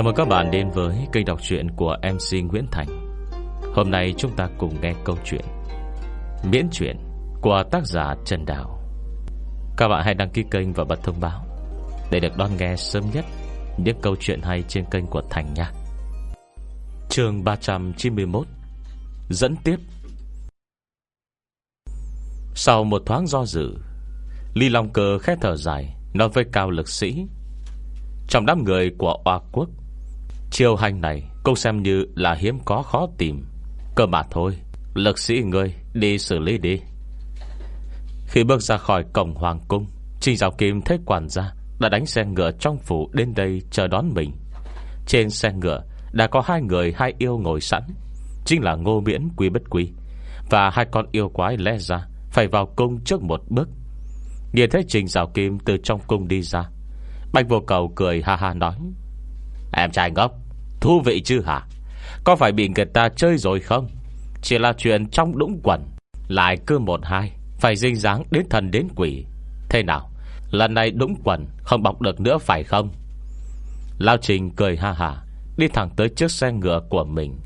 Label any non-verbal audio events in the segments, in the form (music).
Chào mừng các bạn đến với kênh đọc truyện của MC Nguyễn Thành. Hôm nay chúng ta cùng nghe câu chuyện Miễn truyện của tác giả Trần Đào. Các bạn hãy đăng ký kênh và bật thông báo Để được đón nghe sớm nhất Những câu chuyện hay trên kênh của Thành nha. Trường 391 Dẫn tiếp Sau một thoáng do dự Ly Long Cơ khẽ thở dài, Nói với cao lực sĩ, Trong đám người của Oa Quốc Chiêu hành này Cũng xem như là hiếm có khó tìm. Cơ mà thôi, Lực sĩ người đi xử lý đi. Khi bước ra khỏi cổng hoàng cung Trình Giáo Kim thấy quản gia Đã đánh xe ngựa trong phủ đến đây chờ đón mình. Trên xe ngựa Đã có hai người, hai yêu ngồi sẵn. Chính là Ngô Miễn Quý Bất Quý Và hai con yêu quái lẽ ra Phải vào cung trước một bước. Nhìn thấy Trình Giáo Kim từ trong cung đi ra, Bạch vô cầu cười ha ha nói, Em trai ngốc Thú vị chứ hả? Có phải bị người ta chơi rồi không? Chỉ là chuyện trong đũng quần, Lại cứ một hai, Phải dinh dáng đến thần đến quỷ. Thế nào? Lần này đũng quần không bọc được nữa phải không? Lao Trình cười ha ha Đi thẳng tới chiếc xe ngựa của mình.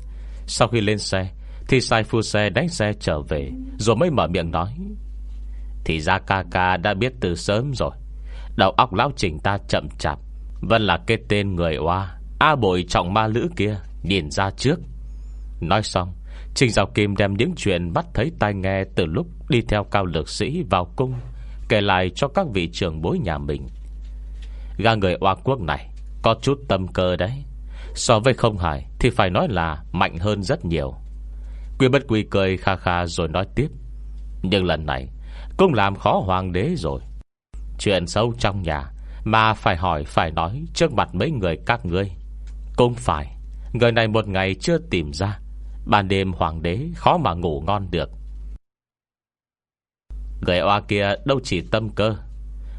Sau khi lên xe, Thì sai phu xe đánh xe trở về, Rồi mới mở miệng nói, Thì ra ca ca đã biết từ sớm rồi. Đầu óc lão trình ta chậm chạp, Vẫn là cái tên người oa. A bội trọng ma lữ kia Nhìn ra trước. Nói xong, Trình Giáo Kim đem những chuyện bắt thấy tai nghe Từ lúc đi theo cao lược sĩ vào cung, Kể lại cho các vị trưởng bối nhà mình. Gà người oa quốc này Có chút tâm cơ đấy. So với không hải Thì phải nói là mạnh hơn rất nhiều. Quy bất quy cười kha kha rồi nói tiếp. Nhưng lần này, Cũng làm khó hoàng đế rồi. Chuyện sâu trong nhà Mà phải hỏi phải nói Trước mặt mấy người các ngươi. Cũng phải, Người này một ngày chưa tìm ra. Ban đêm hoàng đế khó mà ngủ ngon được. Người oa kia đâu chỉ tâm cơ.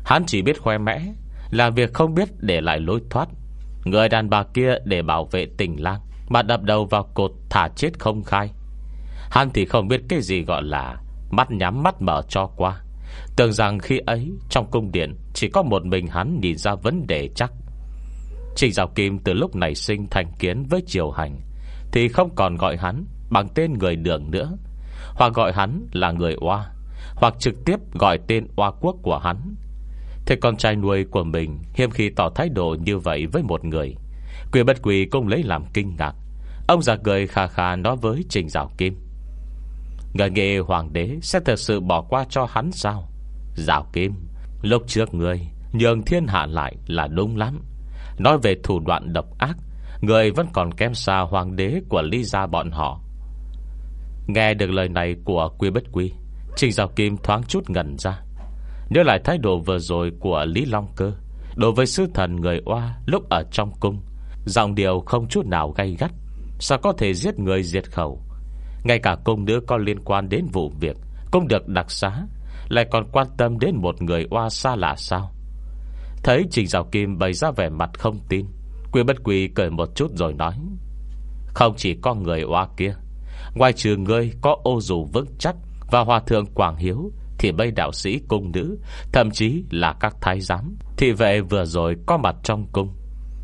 Hắn chỉ biết khoe mẽ, Làm việc không biết để lại lối thoát. Người đàn bà kia để bảo vệ tình lang, Mà đập đầu vào cột thả chết không khai. Hắn thì không biết cái gì gọi là Mắt nhắm mắt mở cho qua. Tưởng rằng khi ấy Trong cung điện chỉ có một mình hắn Nhìn ra vấn đề chắc Trình Giáo Kim từ lúc này sinh thành kiến Với triều hành, Thì không còn gọi hắn bằng tên người đường nữa. Hoặc gọi hắn là người oa, Hoặc trực tiếp gọi tên oa quốc của hắn. Thế con trai nuôi của mình Hiêm khi tỏ thái độ như vậy với một người. Quỷ bất quỳ cũng lấy làm kinh ngạc. Ông già cười khà khà nói với Trình Giáo Kim. Ngờ nghề hoàng đế Sẽ thật sự bỏ qua cho hắn sao? Giáo Kim, Lúc trước người Nhường thiên hạ lại là đúng lắm. Nói về thủ đoạn độc ác, Người vẫn còn kém xa hoàng đế Của Lý gia bọn họ. Nghe được lời này của Quy Bất Quy, Trình Giáo Kim thoáng chút ngẩn ra. Nhớ lại thái độ vừa rồi Của Lý Long Cơ, Đối với sư thần người oa lúc ở trong cung, Giọng điều không chút nào gay gắt, Sao có thể giết người diệt khẩu. Ngay cả cung nữ có liên quan đến vụ việc Cũng được đặc xá, Lại còn quan tâm đến một người oa xa lạ sao? Thấy Trình Giáo Kim bày ra vẻ mặt không tin, Quy bất quy cười một chút rồi nói, Không chỉ có người oa kia, Ngoài trừ ngươi có ô dù vững chắc Và hòa thượng Quảng Hiếu, Thì bây đạo sĩ cung nữ, Thậm chí là các thái giám, Thì vệ vừa rồi có mặt trong cung,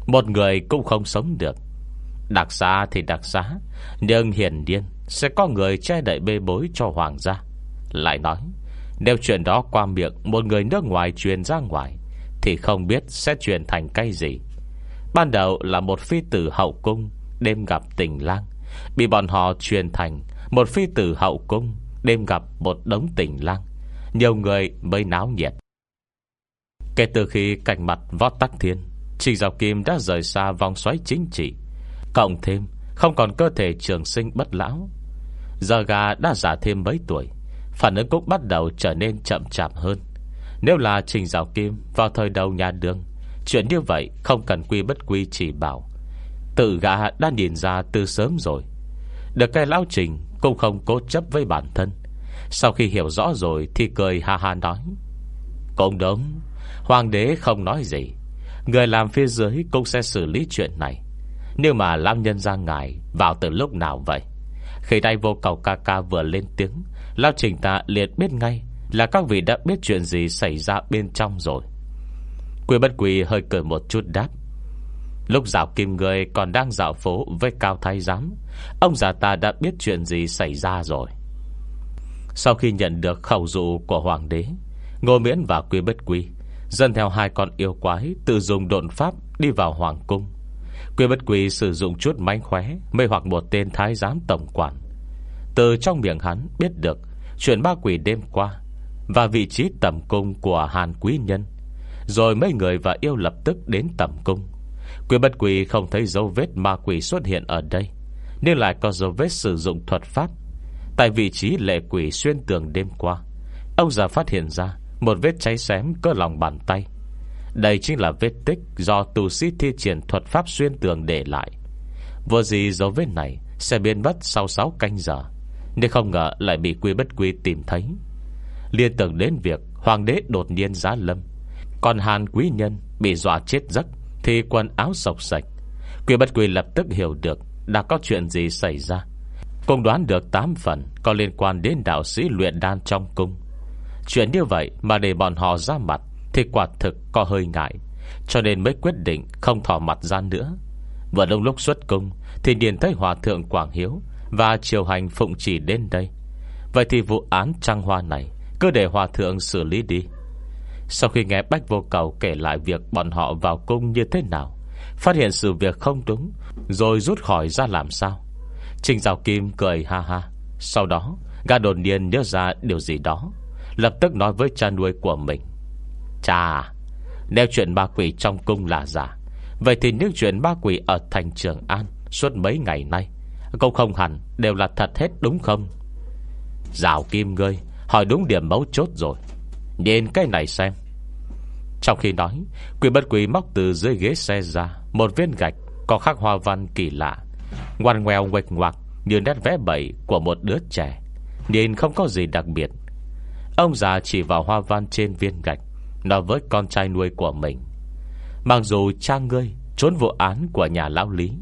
Một người cũng không sống được. Đặc xá thì đặc xá, Nhưng hiển nhiên Sẽ có người che đậy bê bối cho hoàng gia. Lại nói, Nếu chuyện đó qua miệng Một người nước ngoài truyền ra ngoài thì không biết sẽ truyền thành cái gì. Ban đầu là một phi tử hậu cung, Đêm gặp tình lang. Bị bọn họ truyền thành, Một phi tử hậu cung, Đêm gặp một đống tình lang. Nhiều người mới náo nhiệt. Kể từ khi cảnh mặt vót tắc thiên Trình Giáo Kim đã rời xa vòng xoáy chính trị. Cộng thêm, Không còn cơ thể trường sinh bất lão. Giờ gà đã già thêm mấy tuổi, Phản ứng cũng bắt đầu trở nên chậm chạp hơn. Nếu là Trình Giáo Kim Vào thời đầu nhà đường, Chuyện như vậy không cần quy bất quy chỉ bảo. Tự gã đã nhìn ra từ sớm rồi. Được cái lão trình Cũng không cố chấp với bản thân. Sau khi hiểu rõ rồi Thì cười ha ha nói. Cũng đúng, Hoàng đế không nói gì. Người làm phía dưới cũng sẽ xử lý chuyện này. Nhưng mà lão nhân ra ngài Vào từ lúc nào vậy? Khi đây vô cầu ca ca vừa lên tiếng, Lão trình ta liền biết ngay. Là các vị đã biết chuyện gì xảy ra bên trong rồi. Quy bất quy hơi cười một chút đáp. Lúc dạo kim người còn đang dạo phố Với cao thái giám, Ông già ta đã biết chuyện gì xảy ra rồi. Sau khi nhận được khẩu dụ của hoàng đế, Ngô Miễn và Quy Bất Quy Dân theo hai con yêu quái Tự dùng độn pháp đi vào hoàng cung. Quy Bất Quy sử dụng chút mánh khóe Mê hoặc một tên thái giám tổng quản. Từ trong miệng hắn biết được Chuyện ba quỷ đêm qua và vị trí tầm cung của Hàn Quý Nhân. Rồi mấy người và yêu lập tức đến tầm cung. Quỷ bất quỷ không thấy dấu vết ma quỷ xuất hiện ở đây Nhưng lại có dấu vết sử dụng thuật pháp. Tại vị trí lệ quỷ xuyên tường đêm qua, Ông già phát hiện ra Một vết cháy xém cơ lòng bàn tay. Đây chính là vết tích Do tù sĩ thi triển thuật pháp xuyên tường để lại. Vừa gì dấu vết này Sẽ biến mất sau 6 canh giờ Nhưng không ngờ lại bị quy bất quy tìm thấy. Liên tưởng đến việc Hoàng đế đột nhiên giá lâm. Còn Hàn quý nhân bị dọa chết giấc, thì quần áo sọc sạch. Quỷ bất quỷ lập tức hiểu được Đã có chuyện gì xảy ra. Cùng đoán được 8 phần Có liên quan đến đạo sĩ luyện đan trong cung. Chuyện như vậy mà để bọn họ ra mặt Thì quả thực có hơi ngại, Cho nên mới quyết định không thỏ mặt ra nữa. Vừa đông lúc xuất cung Thì điền thấy hòa thượng Quảng Hiếu Và triều hành phụng chỉ đến đây. Vậy thì vụ án trăng hoa này cứ để hòa thượng xử lý đi. Sau khi nghe Bách Vô Cầu kể lại việc bọn họ vào cung như thế nào, Phát hiện sự việc không đúng, Rồi rút khỏi ra làm sao? Trình Giáo Kim cười ha ha. Sau đó Gà đột nhiên nhớ ra điều gì đó, Lập tức nói với cha nuôi của mình. Cha Nếu chuyện ma quỷ trong cung là giả, Vậy thì những chuyện ma quỷ ở thành Trường An Suốt mấy ngày nay Cũng không hẳn đều là thật hết đúng không? Giáo Kim ngươi Hỏi đúng điểm mấu chốt rồi. Nhìn cái này xem. Trong khi nói, Quỷ bất quỷ móc từ dưới ghế xe ra, Một viên gạch có khắc hoa văn kỳ lạ. Ngoan ngoèo nguệch ngoạc Như nét vẽ bậy của một đứa trẻ. Nhìn không có gì đặc biệt. Ông già chỉ vào hoa văn trên viên gạch, Nói với con trai nuôi của mình. Mặc dù cha ngươi Trốn vụ án của nhà lão lý,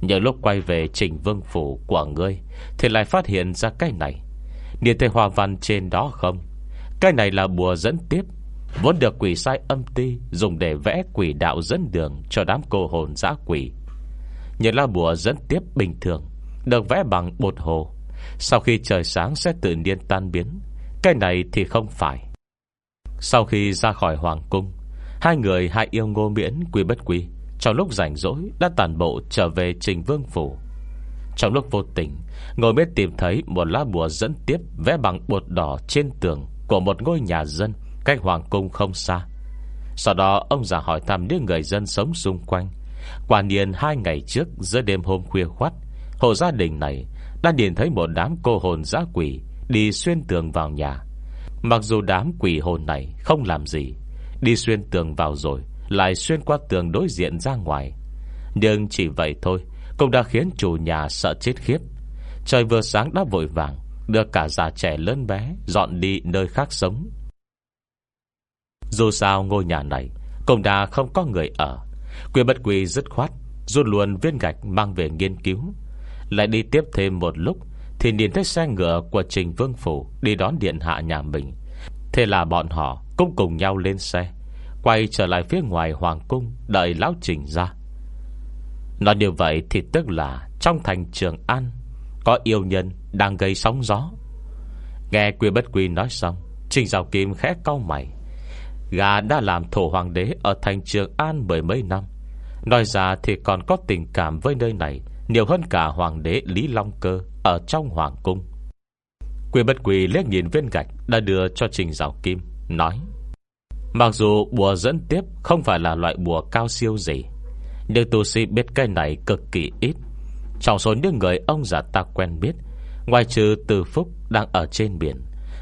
Nhưng lúc quay về trình vương phủ của ngươi Thì lại phát hiện ra cái này. Nhìn thấy hoa văn trên đó không? Cái này là bùa dẫn tiếp. Vốn được quỷ sai âm ti Dùng để vẽ quỷ đạo dẫn đường Cho đám cô hồn giã quỷ. Nhìn là bùa dẫn tiếp bình thường, Được vẽ bằng bột hồ. Sau khi trời sáng sẽ tự nhiên tan biến, Cái này thì không phải. Sau khi ra khỏi hoàng cung, Hai người hai yêu ngô miễn quy bất quy, Trong lúc rảnh rỗi Đã tàn bộ trở về trình vương phủ. Trong lúc vô tình Ngồi biết tìm thấy một lá bùa dẫn tiếp Vẽ bằng bột đỏ trên tường Của một ngôi nhà dân Cách hoàng cung không xa. Sau đó, ông già hỏi thăm những người dân sống xung quanh. Quả nhiên, hai ngày trước, Giữa đêm hôm khuya khoát Hộ gia đình này đã nhìn thấy một đám cô hồn giã quỷ Đi xuyên tường vào nhà. Mặc dù đám quỷ hồn này không làm gì, Đi xuyên tường vào rồi Lại xuyên qua tường đối diện ra ngoài. Nhưng chỉ vậy thôi Cũng đã khiến chủ nhà sợ chết khiếp. Trời vừa sáng đã vội vàng, Đưa cả già trẻ lớn bé Dọn đi nơi khác sống. Dù sao ngôi nhà này Cũng đã không có người ở. Quyền bất quỳ dứt khoát, Rút luôn viên gạch mang về nghiên cứu. Lại đi tiếp thêm một lúc, Thì nhìn thấy xe ngựa của Trình Vương Phủ Đi đón điện hạ nhà mình. Thế là bọn họ cũng cùng nhau lên xe, Quay trở lại phía ngoài Hoàng Cung Đợi Lão Trình ra. Nói như vậy thì tức là Trong thành Trường An có yêu nhân đang gây sóng gió. Nghe Quy Bất Quy nói xong, Trình Giao Kim khẽ cau mày. Gà đã làm thổ hoàng đế Ở thành Trường An mười mấy năm. Nói ra thì còn có tình cảm với nơi này, Nhiều hơn cả hoàng đế Lý Long Cơ Ở trong hoàng cung. Quy bất quỳ liếc nhìn viên gạch Đã đưa cho Trình Giáo Kim, Nói, Mặc dù bùa dẫn tiếp Không phải là loại bùa cao siêu gì, Nhưng tu sĩ biết cái này cực kỳ ít. Trong số những người ông già ta quen biết Ngoài trừ Từ Phúc đang ở trên biển,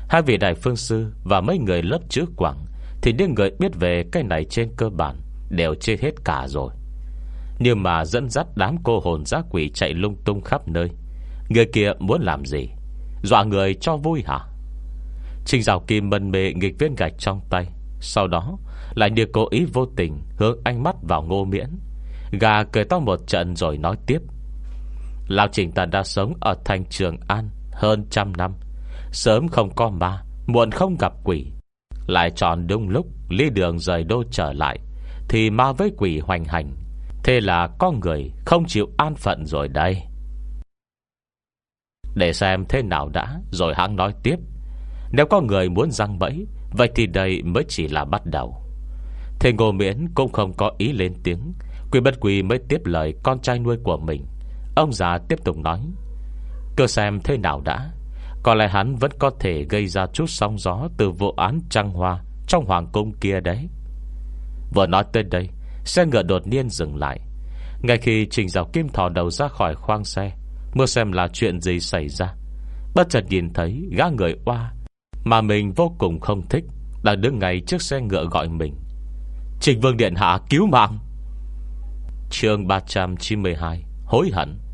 Hai vị đại phương sư Và mấy người lớp chữ quảng thì những người biết về cái này trên cơ bản Đều chết hết cả rồi. Nhưng mà dẫn dắt đám cô hồn giá quỷ chạy lung tung khắp nơi. Người kia muốn làm gì? Dọa người cho vui hả? Trình rào kim mân mê nghịch viên gạch trong tay, Sau đó Lại như cố ý vô tình Hướng ánh mắt vào ngô miễn. Gà cười to một trận rồi nói tiếp. Lão trình ta đã sống Ở thành Trường An hơn trăm năm. Sớm không có ma, Muộn không gặp quỷ. Lại chọn đúng lúc Lý đường rời đô trở lại, Thì ma với quỷ hoành hành. Thế là có người không chịu an phận rồi đây. Để xem thế nào đã, Rồi hắn nói tiếp. Nếu có người muốn răng bẫy, Vậy thì đây mới chỉ là bắt đầu. Thế Ngô Miễn cũng không có ý lên tiếng. Quỷ bất quỳ mới tiếp lời con trai nuôi của mình. Ông già tiếp tục nói, Cơ xem thế nào đã. Có lẽ hắn vẫn có thể gây ra chút sóng gió Từ vụ án trăng hoa Trong hoàng cung kia đấy. Vừa nói tới đây, Xe ngựa đột nhiên dừng lại. Ngay khi Trình Dạo Kim thò đầu ra khỏi khoang xe Mưa xem là chuyện gì xảy ra, Bất chợt nhìn thấy gã người oa Mà mình vô cùng không thích Đang đứng ngay trước xe ngựa gọi mình. Trình Vương Điện Hạ, cứu mạng! Chương 392 Hối hận.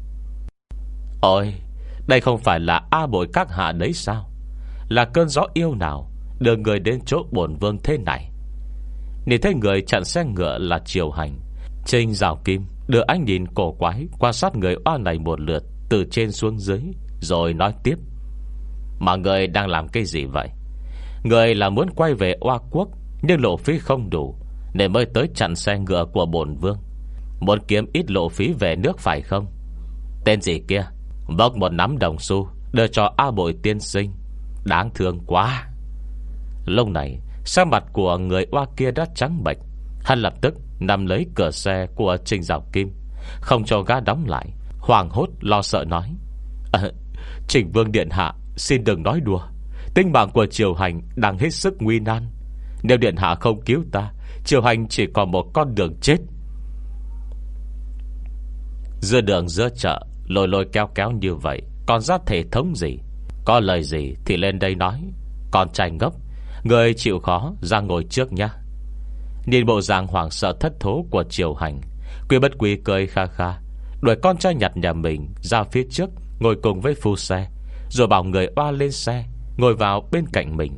Ôi, Đây không phải là A bội các hạ đấy sao? Là cơn gió yêu nào Đưa người đến chỗ bổn vương thế này? Nhìn thấy người chặn xe ngựa là Triều Hành trên rào kim Đưa anh nhìn cổ quái Quan sát người oa này một lượt Từ trên xuống dưới, Rồi nói tiếp. Mà người đang làm cái gì vậy? Người là muốn quay về oa quốc, Nhưng lộ phí không đủ, Nên mới tới chặn xe ngựa của bổn vương. Muốn kiếm ít lộ phí về nước phải không? Tên gì kia? Vốc một nắm đồng xu Đưa cho A bội tiên sinh. Đáng thương quá. Lúc này Sắc mặt của người oa kia đã trắng bệch. Hắn lập tức nằm lấy cửa xe của Trình Giảo Kim Không cho gã đóng lại Hoàng hốt lo sợ nói à, Trình Vương Điện Hạ Xin đừng nói đùa. Tinh mạng của triều hành đang hết sức nguy nan. Nếu Điện Hạ không cứu ta Triều hành chỉ còn một con đường chết. Giữa đường giữa chợ Lôi lôi kéo kéo như vậy, Còn ra thể thống gì? Có lời gì thì lên đây nói. Còn trai ngốc, Người chịu khó ra ngồi trước nhá. Nhìn bộ dạng hoảng sợ thất thố của triều hành, Quy bất quy cười kha kha, Đuổi con trai nhặt nhà mình Ra phía trước, Ngồi cùng với phu xe, Rồi bảo người oa lên xe, Ngồi vào bên cạnh mình.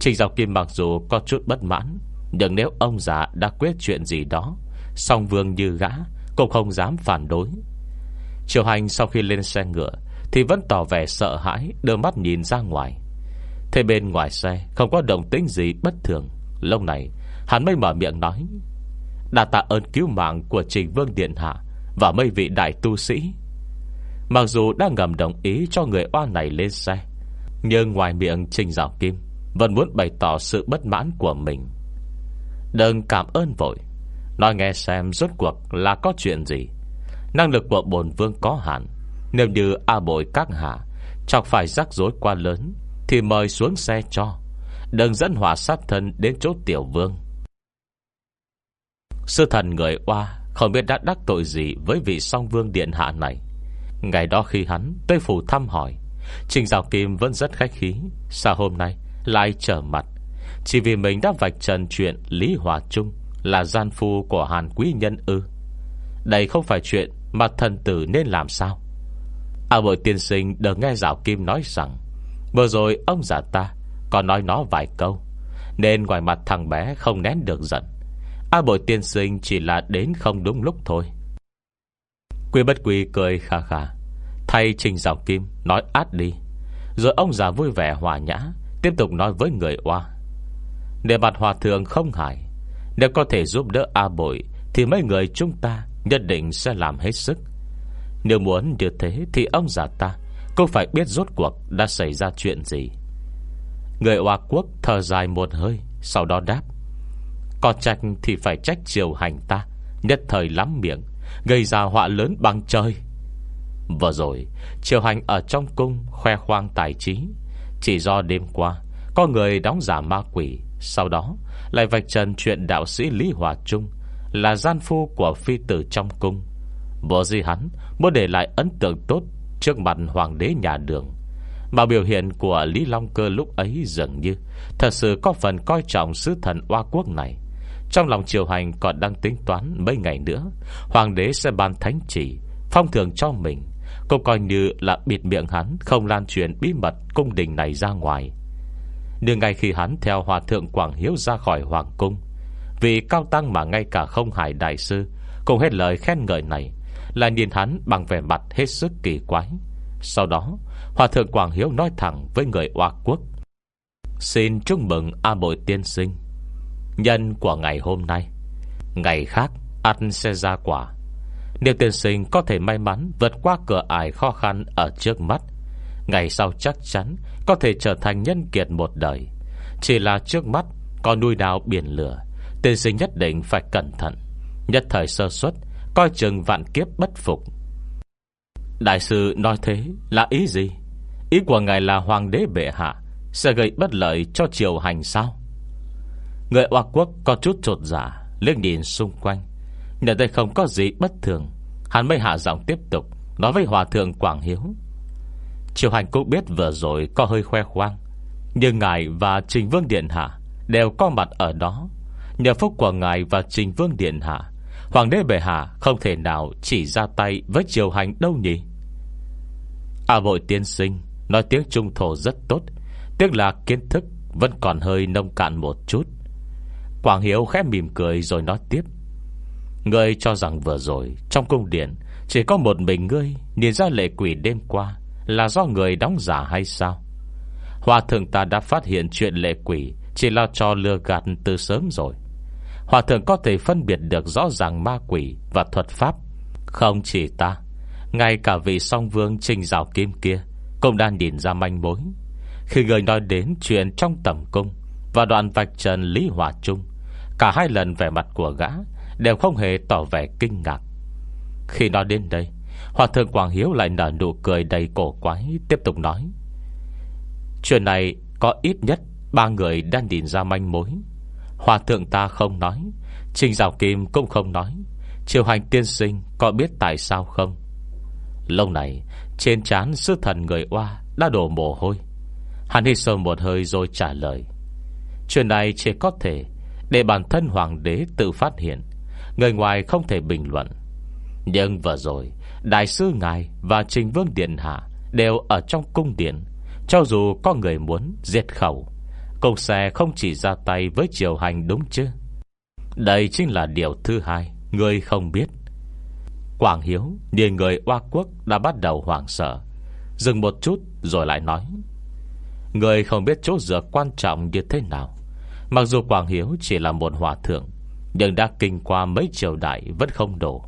Trình Dọc Kim mặc dù có chút bất mãn, Nhưng nếu ông già đã quyết chuyện gì đó, Song vương như gã Cũng không dám phản đối. Triều hành sau khi lên xe ngựa Thì vẫn tỏ vẻ sợ hãi, Đưa mắt nhìn ra ngoài. Thế bên ngoài xe không có động tĩnh gì bất thường. Lâu này, hắn mới mở miệng nói Đã tạ ơn cứu mạng của Trình Vương Điện Hạ Và mấy vị đại tu sĩ. Mặc dù đã ngầm đồng ý cho người oa này lên xe, Nhưng ngoài miệng Trình Giảo Kim Vẫn muốn bày tỏ sự bất mãn của mình. Đừng cảm ơn vội. Nói nghe xem rốt cuộc là có chuyện gì. Năng lực của bồn vương có hạn. Nếu như A bội các hạ Chọc phải rắc rối quá lớn, Thì mời xuống xe cho. Đừng dẫn hỏa sát thân đến chỗ tiểu vương. Sư thần người oa Không biết đã đắc tội gì Với vị song vương điện hạ này. Ngày đó khi hắn tới phủ thăm hỏi, Trình Giáo Kim vẫn rất khách khí. Sao hôm nay lại trở mặt? Chỉ vì mình đã vạch trần chuyện Lý Hòa Trung Là gian phu của Hàn Quý Nhân ư? Đây không phải chuyện mà thần tử nên làm sao? À bội tiên sinh được nghe Giảo Kim nói rằng, Vừa rồi ông già ta Còn nói nó vài câu, Nên ngoài mặt thằng bé không nén được giận. À, A bội tiên sinh chỉ là đến không đúng lúc thôi. Quy bất quy cười khà khà Thay Trình rào Kim nói át đi. Rồi ông già vui vẻ hòa nhã, Tiếp tục nói với người oa, Để mặt hòa thượng không hại, Nếu có thể giúp đỡ A bội Thì mấy người chúng ta Nhất định sẽ làm hết sức. Nếu muốn như thế Thì ông già ta, Cô phải biết rốt cuộc đã xảy ra chuyện gì. Người Hoa quốc thở dài một hơi, Sau đó đáp. Có trách thì phải trách triều hành ta, Nhất thời lắm miệng, Gây ra họa lớn bằng trời. Vừa rồi, Triều hành ở trong cung Khoe khoang tài trí. Chỉ do đêm qua, Có người đóng giả ma quỷ, Sau đó lại vạch trần chuyện đạo sĩ Lý Hòa Trung là gian phu của phi tử trong cung. Bộ gì hắn Muốn để lại ấn tượng tốt Trước mặt hoàng đế nhà đường. Mà biểu hiện của Lý Long Cơ lúc ấy dường như Thật sự có phần coi trọng sứ thần oa quốc này. Trong lòng triều hành còn đang tính toán mấy ngày nữa, Hoàng đế sẽ ban thánh chỉ, Phong thường cho mình. Cũng coi như là bịt miệng hắn Không lan truyền bí mật cung đình này ra ngoài. Nhưng ngay khi hắn theo Hòa thượng Quảng Hiếu ra khỏi Hoàng cung vì cao tăng mà ngay cả không hải đại sư Cùng hết lời khen ngợi này Là nhìn hắn bằng vẻ mặt hết sức kỳ quái. Sau đó, Hòa thượng Quảng Hiếu nói thẳng với người Hoa Quốc, Xin chúc mừng A Bội Tiên Sinh. Nhân của ngày hôm nay, Ngày khác Ăn sẽ ra quả. Nếu tiên sinh có thể may mắn Vượt qua cửa ải khó khăn ở trước mắt, Ngày sau chắc chắn Có thể trở thành nhân kiệt một đời. Chỉ là trước mắt Có nuôi đào biển lửa Tiên sinh nhất định phải cẩn thận. Nhất thời sơ suất Coi chừng vạn kiếp bất phục. Đại sư nói thế là ý gì? Ý của ngài là hoàng đế bệ hạ Sẽ gây bất lợi cho triều hành sao? Người Hoa Quốc có chút trột giả dạ, nhìn xung quanh. Nhận đây không có gì bất thường Hắn mới hạ giọng tiếp tục Nói với Hòa Thượng Quảng Hiếu. Triều hành cũng biết vừa rồi có hơi khoe khoang Nhưng ngài và Trình Vương Điện Hạ Đều có mặt ở đó. Nhờ phúc của ngài và Trình Vương Điện Hạ, Hoàng đế bệ hạ không thể nào Chỉ ra tay với triều hành đâu nhỉ? À bội tiên sinh, Nói tiếng Trung Thổ rất tốt, Tiếc là kiến thức Vẫn còn hơi nông cạn một chút. Quảng Hiếu khẽ mỉm cười rồi nói tiếp. Ngươi cho rằng vừa rồi, Trong cung điện, Chỉ có một mình ngươi, Nhìn ra lệ quỷ đêm qua, Là do người đóng giả hay sao? Hòa thượng ta đã phát hiện chuyện lệ quỷ, Chỉ là cho lừa gạt từ sớm rồi. Hòa thượng có thể phân biệt được rõ ràng ma quỷ và thuật pháp. Không chỉ ta, Ngay cả vị song vương trình rào kim kia Cũng đang nhìn ra manh mối. Khi người nói đến chuyện trong tầm cung Và đoạn vạch trần Lý Hòa Trung, Cả hai lần vẻ mặt của gã Đều không hề tỏ vẻ kinh ngạc. Khi nói đến đây, Hòa thượng Quảng Hiếu lại nở nụ cười đầy cổ quái, Tiếp tục nói, Chuyện này có ít nhất Ba người đang nhìn ra manh mối. Hòa thượng ta không nói, Trình rào Kim cũng không nói. Triều hành tiên sinh có biết tại sao không? Lâu này, Trên trán sư thần người oa Đã đổ mồ hôi. Hắn hít sâu một hơi rồi trả lời. Chuyện này chỉ có thể Để bản thân hoàng đế tự phát hiện, Người ngoài không thể bình luận. Nhưng vừa rồi, Đại sư Ngài và Trình Vương Điện Hạ Đều ở trong cung điện, Cho dù có người muốn diệt khẩu công xe không chỉ ra tay với triều hành đúng chứ? Đây chính là điều thứ hai, Người không biết. Quảng Hiếu Nhìn người Hoa Quốc đã bắt đầu hoảng sợ. Dừng một chút rồi lại nói, Người không biết chỗ dựa quan trọng như thế nào. Mặc dù Quảng Hiếu chỉ là một hòa thượng, Nhưng đã kinh qua mấy triều đại Vẫn không đổ.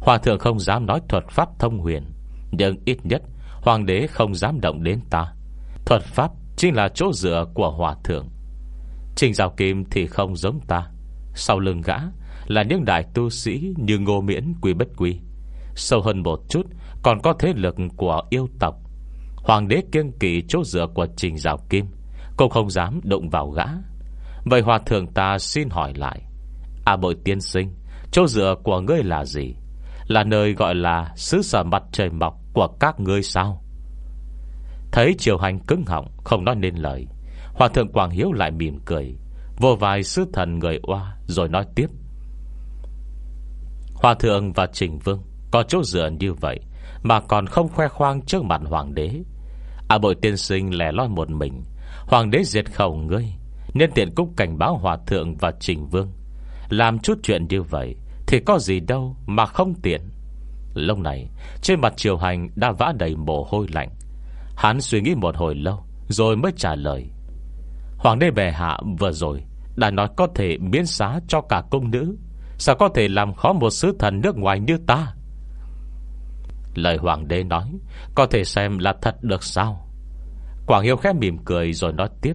Hòa thượng không dám nói thuật pháp thông huyền, Nhưng ít nhất Hoàng đế không dám động đến ta. Thuật pháp chính là chỗ dựa của hòa thượng. Trình Giáo Kim thì không giống ta. Sau lưng gã Là những đại tu sĩ như ngô miễn, quy bất quy. Sâu hơn một chút Còn có thế lực của yêu tộc. Hoàng đế kiêng kỳ chỗ dựa của Trình Giáo Kim Cũng không dám động vào gã. Vậy hòa thượng ta xin hỏi lại À bội tiên sinh, Chỗ dựa của ngươi là gì? Là nơi gọi là xứ sở mặt trời mọc Của các ngươi sao? Thấy triều hành cứng họng, Không nói nên lời. Hòa thượng Quảng Hiếu lại mỉm cười. Vô vài sứ thần người oa, Rồi nói tiếp. Hòa thượng và Trình Vương, Có chỗ dựa như vậy Mà còn không khoe khoang trước mặt hoàng đế. À bội tiên sinh lẻ loi một mình. Hoàng đế diệt khẩu ngươi, Nên tiện cúc cảnh báo hòa thượng và Trình Vương. Làm chút chuyện như vậy Thì có gì đâu mà không tiện. Lâu này, Trên mặt triều hành đã vã đầy mồ hôi lạnh. Hắn suy nghĩ một hồi lâu, Rồi mới trả lời. Hoàng đế bè hạ vừa rồi Đã nói có thể miễn xá cho cả công nữ. Sao có thể làm khó một sứ thần nước ngoài như ta? Lời hoàng đế nói, Có thể xem là thật được sao? Quảng Hiếu khẽ mỉm cười rồi nói tiếp.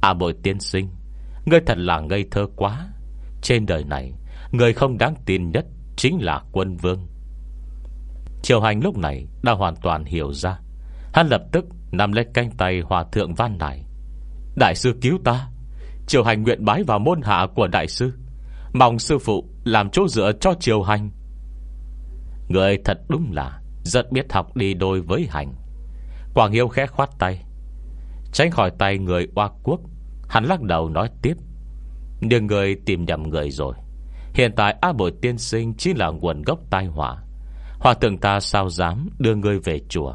À bội tiên sinh, Ngươi thật là ngây thơ quá. Trên đời này, Người không đáng tin nhất Chính là quân vương. Triều hành lúc này đã hoàn toàn hiểu ra Hắn lập tức nằm lên canh tay Hòa thượng văn này Đại sư cứu ta. Triều hành nguyện bái vào môn hạ của đại sư. Mong sư phụ làm chỗ dựa cho triều hành. Người thật đúng là Rất biết học đi đôi với hành. Quảng Hiếu khẽ khoát tay. Tránh khỏi tay người oa quốc, Hắn lắc đầu nói tiếp. Nhưng người tìm nhầm người rồi. Hiện tại A Bội Tiên Sinh Chính là nguồn gốc tai họa. Hòa thượng ta sao dám đưa người về chùa?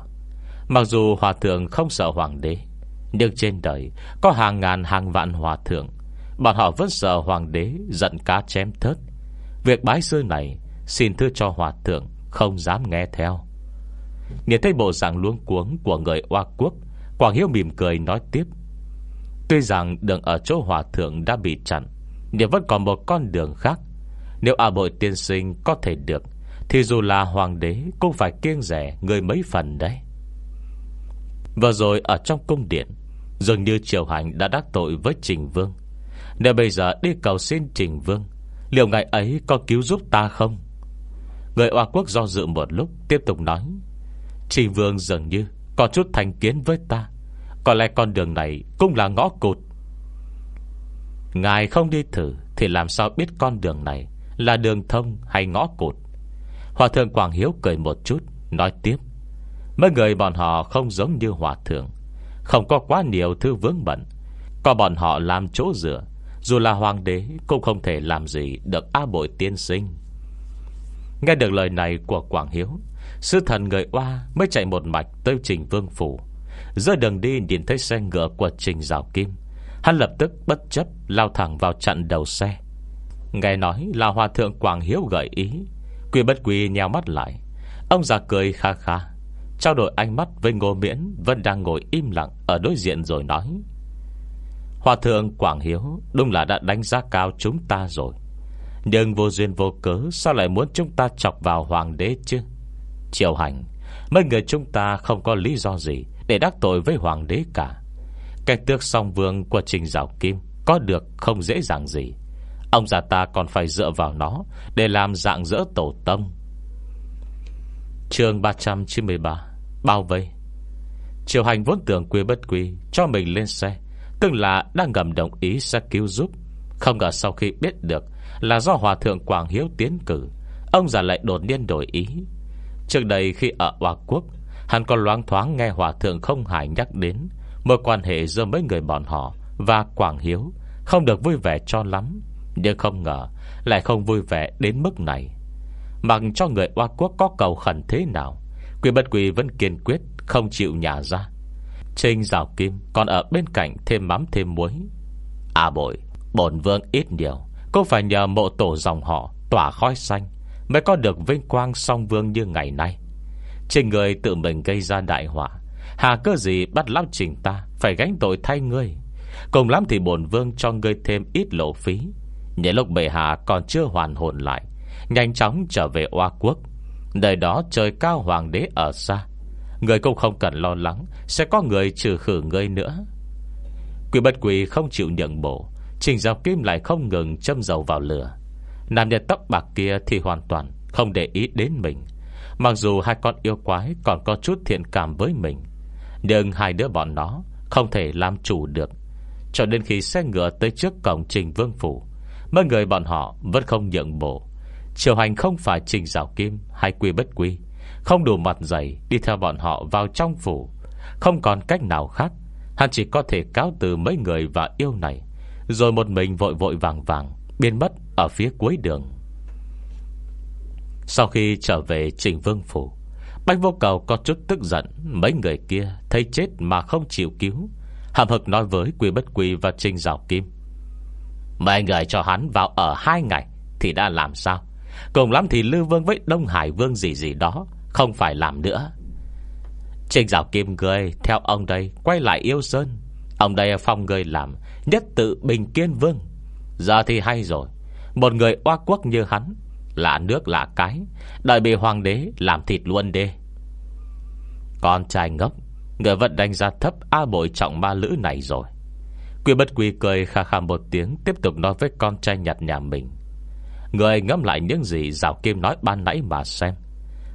Mặc dù hòa thượng không sợ hoàng đế, Nhưng trên đời Có hàng ngàn hàng vạn hòa thượng. Bọn họ vẫn sợ hoàng đế Giận cá chém thớt. Việc bái sư này Xin thưa cho hòa thượng Không dám nghe theo. Nhìn thấy bộ dạng luống cuống của người oa Quốc, Quảng Hiếu mỉm cười nói tiếp. Tuy rằng đường ở chỗ hòa thượng đã bị chặn, Nhưng vẫn còn một con đường khác. Nếu à bội tiên sinh có thể được, Thì dù là hoàng đế Cũng phải kiêng rẻ người mấy phần đấy. Vừa rồi ở trong cung điện, Dường như triều hành đã đắc tội với Trình Vương. Nếu bây giờ đi cầu xin Trình Vương, Liệu ngài ấy có cứu giúp ta không? Người Hoa Quốc do dự một lúc, Tiếp tục nói, Trình Vương dường như có chút thành kiến với ta. Có lẽ con đường này cũng là ngõ cụt. Ngài không đi thử Thì làm sao biết con đường này Là đường thông hay ngõ cụt? Hòa thượng Quảng Hiếu cười một chút, Nói tiếp Mấy người bọn họ không giống như hòa thượng. Không có quá nhiều thứ vướng bận. Có bọn họ làm chỗ dựa. Dù là hoàng đế Cũng không thể làm gì được A bội tiên sinh. Nghe được lời này của Quảng Hiếu, Sư thần người oa mới chạy một mạch Tới trình vương phủ. Giữa đường đi nhìn thấy xe ngựa của trình rào kim, Hắn lập tức bất chấp Lao thẳng vào chặn đầu xe. Nghe nói là hòa thượng Quảng Hiếu gợi ý, Quy bất quy nhào mắt lại. Ông già cười kha kha. Trao đổi ánh mắt với Ngô Miễn, Vẫn đang ngồi im lặng ở đối diện rồi nói. Hòa thượng Quảng Hiếu, Đúng là đã đánh giá cao chúng ta rồi. Nhưng vô duyên vô cớ, Sao lại muốn chúng ta chọc vào hoàng đế chứ? Triều hành, Mấy người chúng ta không có lý do gì Để đắc tội với hoàng đế cả. Cái tước song vương của trình giáo kim Có được không dễ dàng gì. Ông già ta còn phải dựa vào nó Để làm dạng dỡ tổ tông. Chương 393 Bao vây. Triều hành vốn tưởng quy bất quy, Cho mình lên xe Từng là đang ngầm đồng ý sẽ cứu giúp. Không ngờ sau khi biết được Là do Hòa Thượng Quảng Hiếu tiến cử, Ông già lại đột nhiên đổi ý. Trước đây khi ở Hoa Quốc, Hắn còn loáng thoáng nghe Hòa Thượng không hài nhắc đến, Mối quan hệ giữa mấy người bọn họ Và Quảng Hiếu Không được vui vẻ cho lắm, Nhưng không ngờ Lại không vui vẻ đến mức này. Mặc cho người Hoa Quốc có cầu khẩn thế nào Quỷ bất quỷ vẫn kiên quyết, Không chịu nhả ra. Trinh rào kim còn ở bên cạnh Thêm mắm thêm muối. À bội, Bổn vương ít nhiều, Cũng phải nhờ mộ tổ dòng họ Tỏa khói xanh Mới có được vinh quang song vương như ngày nay. Trình người tự mình gây ra đại họa, Hà cơ gì bắt lão trình ta Phải gánh tội thay ngươi? Cùng lắm thì bổn vương cho ngươi thêm ít lộ phí. Nhớ lúc bệ hạ còn chưa hoàn hồn lại, Nhanh chóng trở về Oa Quốc. Nơi đó trời cao hoàng đế ở xa. Người cũng không cần lo lắng, Sẽ có người trừ khử người nữa. Quỷ bất quỷ không chịu nhận bộ, Trình giáo Kim lại không ngừng châm dầu vào lửa. Nam nhân tóc bạc kia thì hoàn toàn Không để ý đến mình. Mặc dù hai con yêu quái còn có chút thiện cảm với mình, Nhưng hai đứa bọn nó Không thể làm chủ được. Cho đến khi xe ngựa tới trước cổng trình vương phủ, Mấy người bọn họ vẫn không nhận bộ. Triều hành không phải trình rào kim Hay quy bất quy. Không đủ mặt dày đi theo bọn họ vào trong phủ. Không còn cách nào khác. Hắn chỉ có thể cáo từ mấy người và yêu này. Rồi một mình vội vội vàng vàng, Biến mất ở phía cuối đường. Sau khi trở về trình vương phủ, Bách vô cầu có chút tức giận. Mấy người kia thấy chết mà không chịu cứu. Hàm hực nói với Quy Bất Quy và trình Giảo Kim, Mấy người cho hắn vào ở hai ngày Thì đã làm sao? Cùng lắm thì Lưu Vương với Đông Hải Vương gì gì đó, Không phải làm nữa. Trình Giảo Kim cười Theo ông đây, quay lại yêu Sơn. Ông đây phong người làm Nhất tự Bình Kiên Vương. Giờ thì hay rồi, Một người oa quốc như hắn Lạ nước lạ cái Đợi bị hoàng đế làm thịt luôn đê. Con trai ngốc, Người vẫn đánh giá thấp A bội trọng ma lữ này rồi. Quy bất quy cười khà khà một tiếng, Tiếp tục nói với con trai nhặt nhà mình. Người ngẫm lại những gì Giảo Kim nói ban nãy mà xem.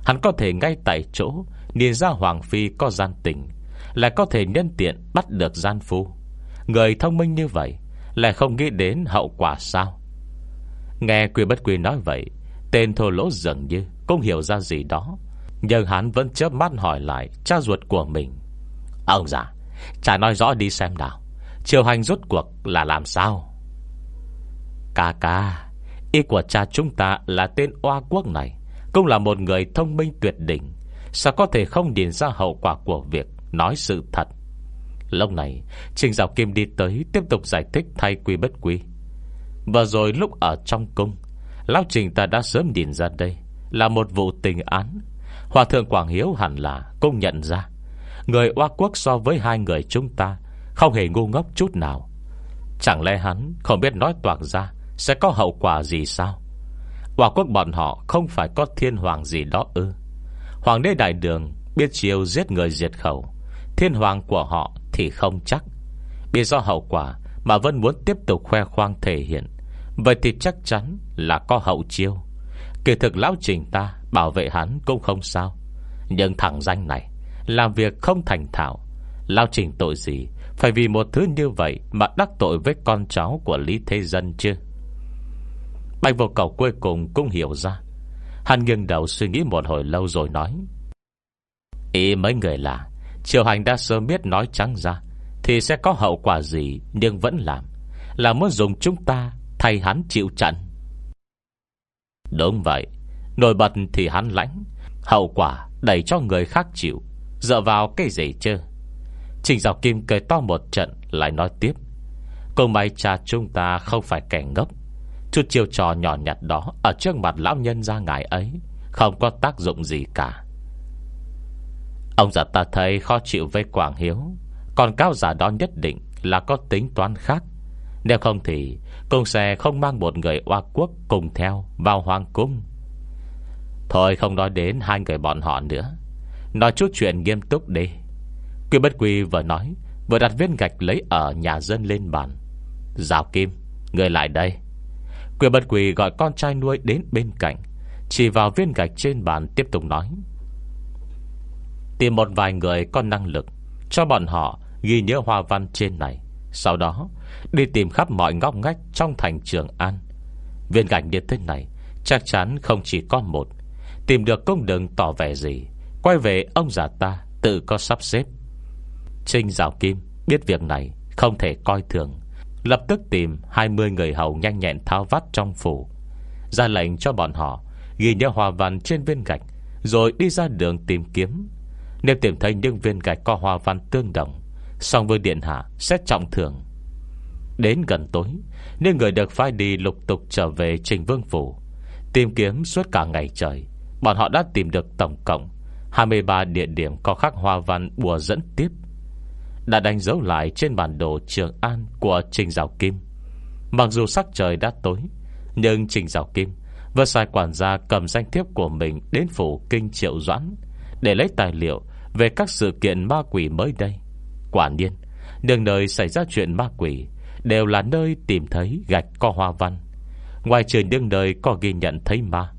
Hắn có thể ngay tại chỗ, Nhìn ra Hoàng Phi có gian tình, Lại có thể nhân tiện bắt được gian phu. Người thông minh như vậy, Lại không nghĩ đến hậu quả sao? Nghe quy bất quy nói vậy, Tên thô lỗ dường như Cũng hiểu ra gì đó, Nhưng hắn vẫn chớp mắt hỏi lại Cha ruột của mình. Ông già, Cha nói rõ đi xem nào, Triều hành rốt cuộc là làm sao? Ca ca Ý của cha chúng ta là tên oa quốc này, Cũng là một người thông minh tuyệt đỉnh. Sao có thể không nhìn ra hậu quả của việc Nói sự thật? Lúc này, Trình Dạo Kim đi tới Tiếp tục giải thích thay quy bất quy. Và rồi lúc ở trong cung, Lão Trình ta đã sớm nhìn ra đây Là một vụ tình án. Hòa thượng Quảng Hiếu hẳn là cũng nhận ra. Người oa quốc so với hai người chúng ta Không hề ngu ngốc chút nào. Chẳng lẽ hắn không biết nói toạc ra sẽ có hậu quả gì sao? Hòa quốc bọn họ không phải có thiên hoàng gì đó ư? Hoàng đế đại đường Biết chiêu giết người diệt khẩu. Thiên hoàng của họ thì không chắc. Vì do hậu quả Mà vẫn muốn tiếp tục khoe khoang thể hiện. Vậy thì chắc chắn là có hậu chiêu. Kỳ thực lão trình ta Bảo vệ hắn cũng không sao. Nhưng thằng danh này Làm việc không thành thạo. Lão trình tội gì? Phải vì một thứ như vậy Mà đắc tội với con cháu của Lý Thế Dân chứ? Bạch vô cầu cuối cùng cũng hiểu ra. Hắn nghiêng đầu suy nghĩ một hồi lâu rồi nói, Ý mấy người là, Triều hành đã sớm biết nói trắng ra, Thì sẽ có hậu quả gì Nhưng vẫn làm, Là muốn dùng chúng ta thay hắn chịu trận. Đúng vậy, Nổi bật thì hắn lãnh, Hậu quả đẩy cho người khác chịu, Dựa vào cái gì chứ? Trình Giáo Kim cười to một trận, Lại nói tiếp, Cô may cha chúng ta không phải kẻ ngốc Chút chiêu trò nhỏ nhặt đó Ở trước mặt lão nhân ra ngài ấy, Không có tác dụng gì cả. Ông già ta thấy khó chịu với Quảng Hiếu, Còn cao giả đó nhất định Là có tính toán khác. Nếu không thì Cung sẽ không mang một người oa quốc Cùng theo vào hoàng cung. Thôi không nói đến hai người bọn họ nữa. Nói chút chuyện nghiêm túc đi. Quy bất quy vừa nói, Vừa đặt viên gạch lấy ở nhà dân lên bàn. Giáo Kim, Người lại đây. Quyền bất quỷ gọi con trai nuôi đến bên cạnh, Chỉ vào viên gạch trên bàn tiếp tục nói. Tìm một vài người có năng lực, Cho bọn họ ghi nhớ hoa văn trên này. Sau đó, Đi tìm khắp mọi ngóc ngách trong thành Trường An. Viên gạch như thế này, Chắc chắn không chỉ có một. Tìm được công đường tỏ vẻ gì. Quay về ông già ta, Tự có sắp xếp. Trinh Giảo Kim biết việc này, Không thể coi thường. Lập tức tìm 20 người hầu nhanh nhẹn thao vắt trong phủ, Ra lệnh cho bọn họ Ghi nhớ hoa văn trên viên gạch, Rồi đi ra đường tìm kiếm. Nếu tìm thấy những viên gạch có hoa văn tương đồng, Song vương điện hạ Sẽ trọng thưởng. Đến gần tối Nên người được phái đi lục tục trở về trình vương phủ, Tìm kiếm suốt cả ngày trời. Bọn họ đã tìm được tổng cộng 23 địa điểm có khắc hoa văn bùa dẫn tiếp. Đã đánh dấu lại trên bản đồ Trường An Của Trình Giáo Kim. Mặc dù sắc trời đã tối, Nhưng Trình Giáo Kim Vừa sai quản gia cầm danh thiếp của mình Đến phủ kinh triệu doãn Để lấy tài liệu về các sự kiện ma quỷ mới đây. Quả nhiên, Đường nơi xảy ra chuyện ma quỷ Đều là nơi tìm thấy gạch có hoa văn. Ngoài trừ những nơi có ghi nhận thấy ma,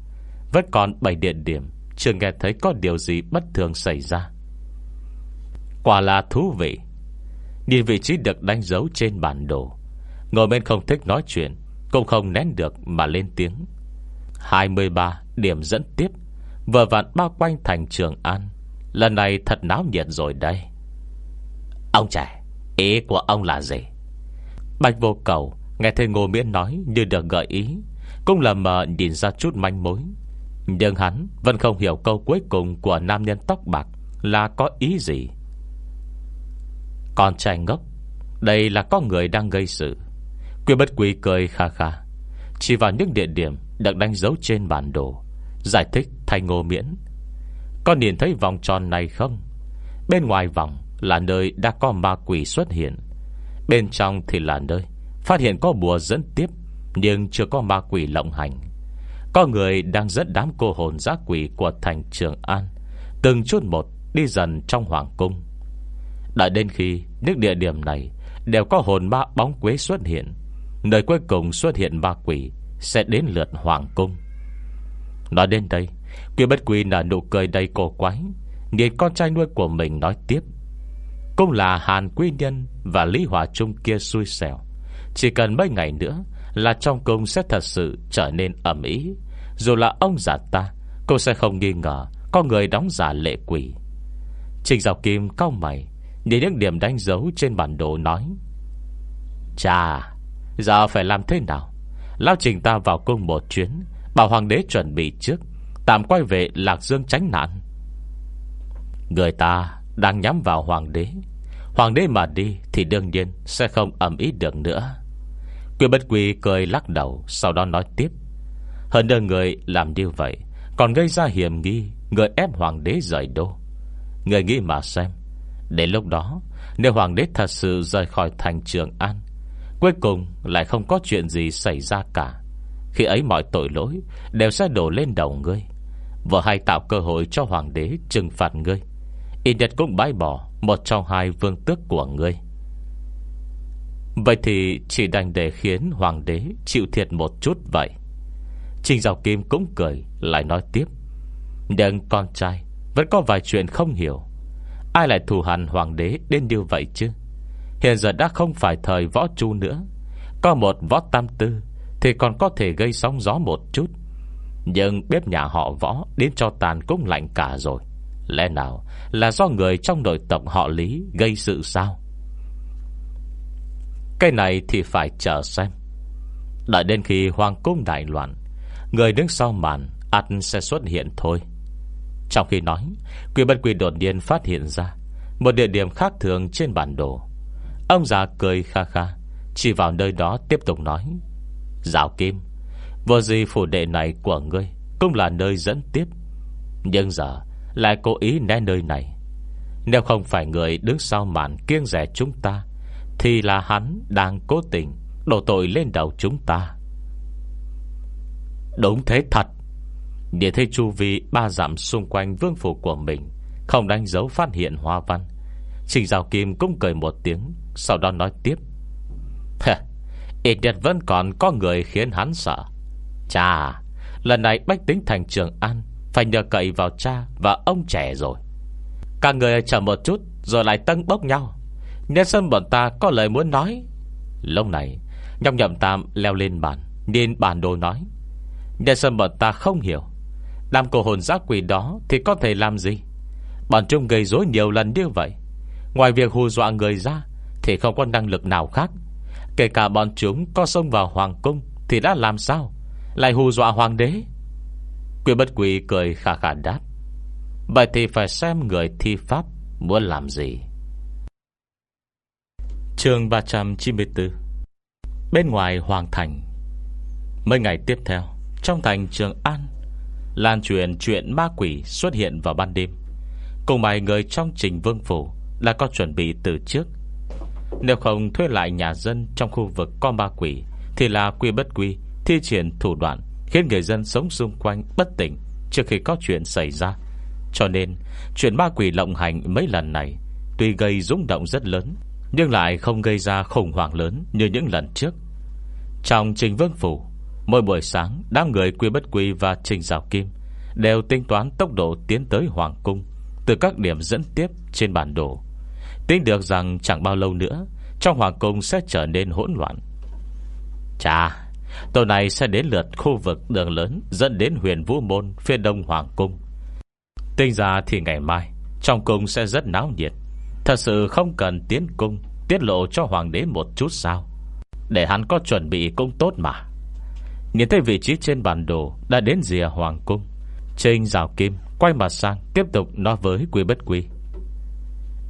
Vẫn còn 7 địa điểm Chưa nghe thấy có điều gì bất thường xảy ra. Quả là thú vị Nhìn vị trí được đánh dấu trên bản đồ. Ngồi bên không thích nói chuyện, Cũng không nén được mà lên tiếng. 23 điểm dẫn tiếp. Vừa vặn bao quanh thành Trường An. Lần này thật náo nhiệt rồi đây. Ông trẻ, Ý của ông là gì? Bạch vô cầu Nghe thấy Ngô Miễn nói như được gợi ý, Cũng là mờ nhìn ra chút manh mối. Nhưng hắn vẫn không hiểu câu cuối cùng Của nam nhân tóc bạc Là có ý gì. Con trai ngốc, Đây là có người đang gây sự. Quy bất quy cười kha kha, Chỉ vào những địa điểm Được đánh dấu trên bản đồ, Giải thích thay ngô miễn. Con nhìn thấy vòng tròn này không? Bên ngoài vòng là nơi đã có ma quỷ xuất hiện. Bên trong thì là nơi Phát hiện có bùa dẫn tiếp, Nhưng chưa có ma quỷ lộng hành. Có người đang dẫn đám cô hồn giác quỷ Của thành Trường An, Từng chút một đi dần trong hoàng cung. Đợi đến khi Những địa điểm này Đều có hồn ma bóng quế xuất hiện, Nơi cuối cùng xuất hiện ma quỷ Sẽ đến lượt hoàng cung. Nói đến đây Quy bất quy là nụ cười đầy cổ quái Nhìn con trai nuôi của mình nói tiếp. Cũng là Hàn Quy Nhân Và Lý Hòa Trung kia xui xẻo. Chỉ cần mấy ngày nữa Là trong cung sẽ thật sự trở nên ẩm ý. Dù là ông giả ta Cô sẽ không nghi ngờ Có người đóng giả lệ quỷ. Trình Giáo Kim cao mày Nhìn những điểm đánh dấu trên bản đồ nói, Chà, Giờ phải làm thế nào? Lao trình ta vào cung một chuyến, Bảo hoàng đế chuẩn bị trước, Tạm quay về Lạc Dương tránh nạn. Người ta đang nhắm vào hoàng đế. Hoàng đế mà đi Thì đương nhiên sẽ không ẩm ý được nữa. Quy bất quy cười lắc đầu, Sau đó nói tiếp, Hơn đơn người làm như vậy Còn gây ra hiểm nghi, Người ép hoàng đế rời đô. Người nghĩ mà xem Đến lúc đó Nếu hoàng đế thật sự rời khỏi thành Trường An. Cuối cùng lại không có chuyện gì xảy ra cả. Khi ấy mọi tội lỗi Đều sẽ đổ lên đầu ngươi. Vợ hay tạo cơ hội cho hoàng đế trừng phạt ngươi. Ít nhất cũng bãi bỏ Một trong hai vương tước của ngươi. Vậy thì chỉ đành để khiến hoàng đế Chịu thiệt một chút vậy. Trình Giáo Kim cũng cười, Lại nói tiếp. Nhưng con trai, Vẫn có vài chuyện không hiểu. Ai lại thù hằn hoàng đế đến như vậy chứ? Hiện giờ đã không phải thời võ chu nữa. Có một võ tam tư Thì còn có thể gây sóng gió một chút. Nhưng bếp nhà họ võ Đến cho tàn cũng lạnh cả rồi. Lẽ nào là do người trong đội tộc họ Lý Gây sự sao? Cái này thì phải chờ xem. Đợi đến khi hoàng cung đại loạn, Người đứng sau màn, ắt sẽ xuất hiện thôi. Trong khi nói, Quỷ bất quỷ đột nhiên phát hiện ra Một địa điểm khác thường trên bản đồ. Ông già cười kha kha, Chỉ vào nơi đó tiếp tục nói, Giáo Kim, Vô gì phủ đệ này của ngươi Cũng là nơi dẫn tiếp. Nhưng giờ lại cố ý né nơi này. Nếu không phải người đứng sau màn kiêng rẻ chúng ta, Thì là hắn đang cố tình Đổ tội lên đầu chúng ta. Đúng thế thật Địa thế chu vi ba dặm xung quanh vương phủ của mình, Không đánh dấu phát hiện hoa văn. Trình Giao Kim cũng cười một tiếng, Sau đó nói tiếp. Ít nhất vẫn còn có người khiến hắn sợ. Chà, Lần này bách tính thành trường an Phải nhờ cậy vào cha và ông trẻ rồi. Các người chờ một chút Rồi lại tân bốc nhau. Nên sân bọn ta có lời muốn nói? Lúc này Nhọc nhậm tam leo lên bàn Nên bản đồ nói. Nhân sân bọn ta không hiểu. Làm cổ hồn giác quỷ đó Thì có thể làm gì? Bọn chúng gây rối nhiều lần như vậy. Ngoài việc hù dọa người ra Thì không có năng lực nào khác. Kể cả bọn chúng có xông vào hoàng cung Thì đã làm sao? Lại hù dọa hoàng đế? Quỷ bất quỷ cười khả khả đáp. Vậy thì phải xem người thi pháp Muốn làm gì. Trường 394 Bên ngoài Hoàng Thành. Mấy ngày tiếp theo, Trong thành Trường An Lan truyền chuyện ma quỷ xuất hiện vào ban đêm. Cùng bài người trong trình vương phủ Đã có chuẩn bị từ trước. Nếu không thuê lại nhà dân Trong khu vực có ma quỷ, Thì là quy bất quy, Thi triển thủ đoạn Khiến người dân sống xung quanh bất tỉnh Trước khi có chuyện xảy ra. Cho nên, chuyện ma quỷ lộng hành mấy lần này Tuy gây rung động rất lớn, Nhưng lại không gây ra khủng hoảng lớn Như những lần trước. Trong trình vương phủ Mỗi buổi sáng, Đám người quy bất quy và trình rào kim Đều tính toán tốc độ tiến tới Hoàng Cung, Từ các điểm dẫn tiếp trên bản đồ. Tính được rằng chẳng bao lâu nữa, Trong Hoàng Cung sẽ trở nên hỗn loạn. Chà tổ này sẽ đến lượt khu vực đường lớn Dẫn đến huyền vũ môn phía đông Hoàng Cung. Tinh ra thì ngày mai, Trong cung sẽ rất náo nhiệt. Thật sự không cần tiến cung, Tiết lộ cho hoàng đế một chút sao? Để hắn có chuẩn bị cũng tốt mà. Nhìn thấy vị trí trên bản đồ, Đã đến rìa hoàng cung. Trình rào kim Quay mặt sang, tiếp tục nói với quý bất quý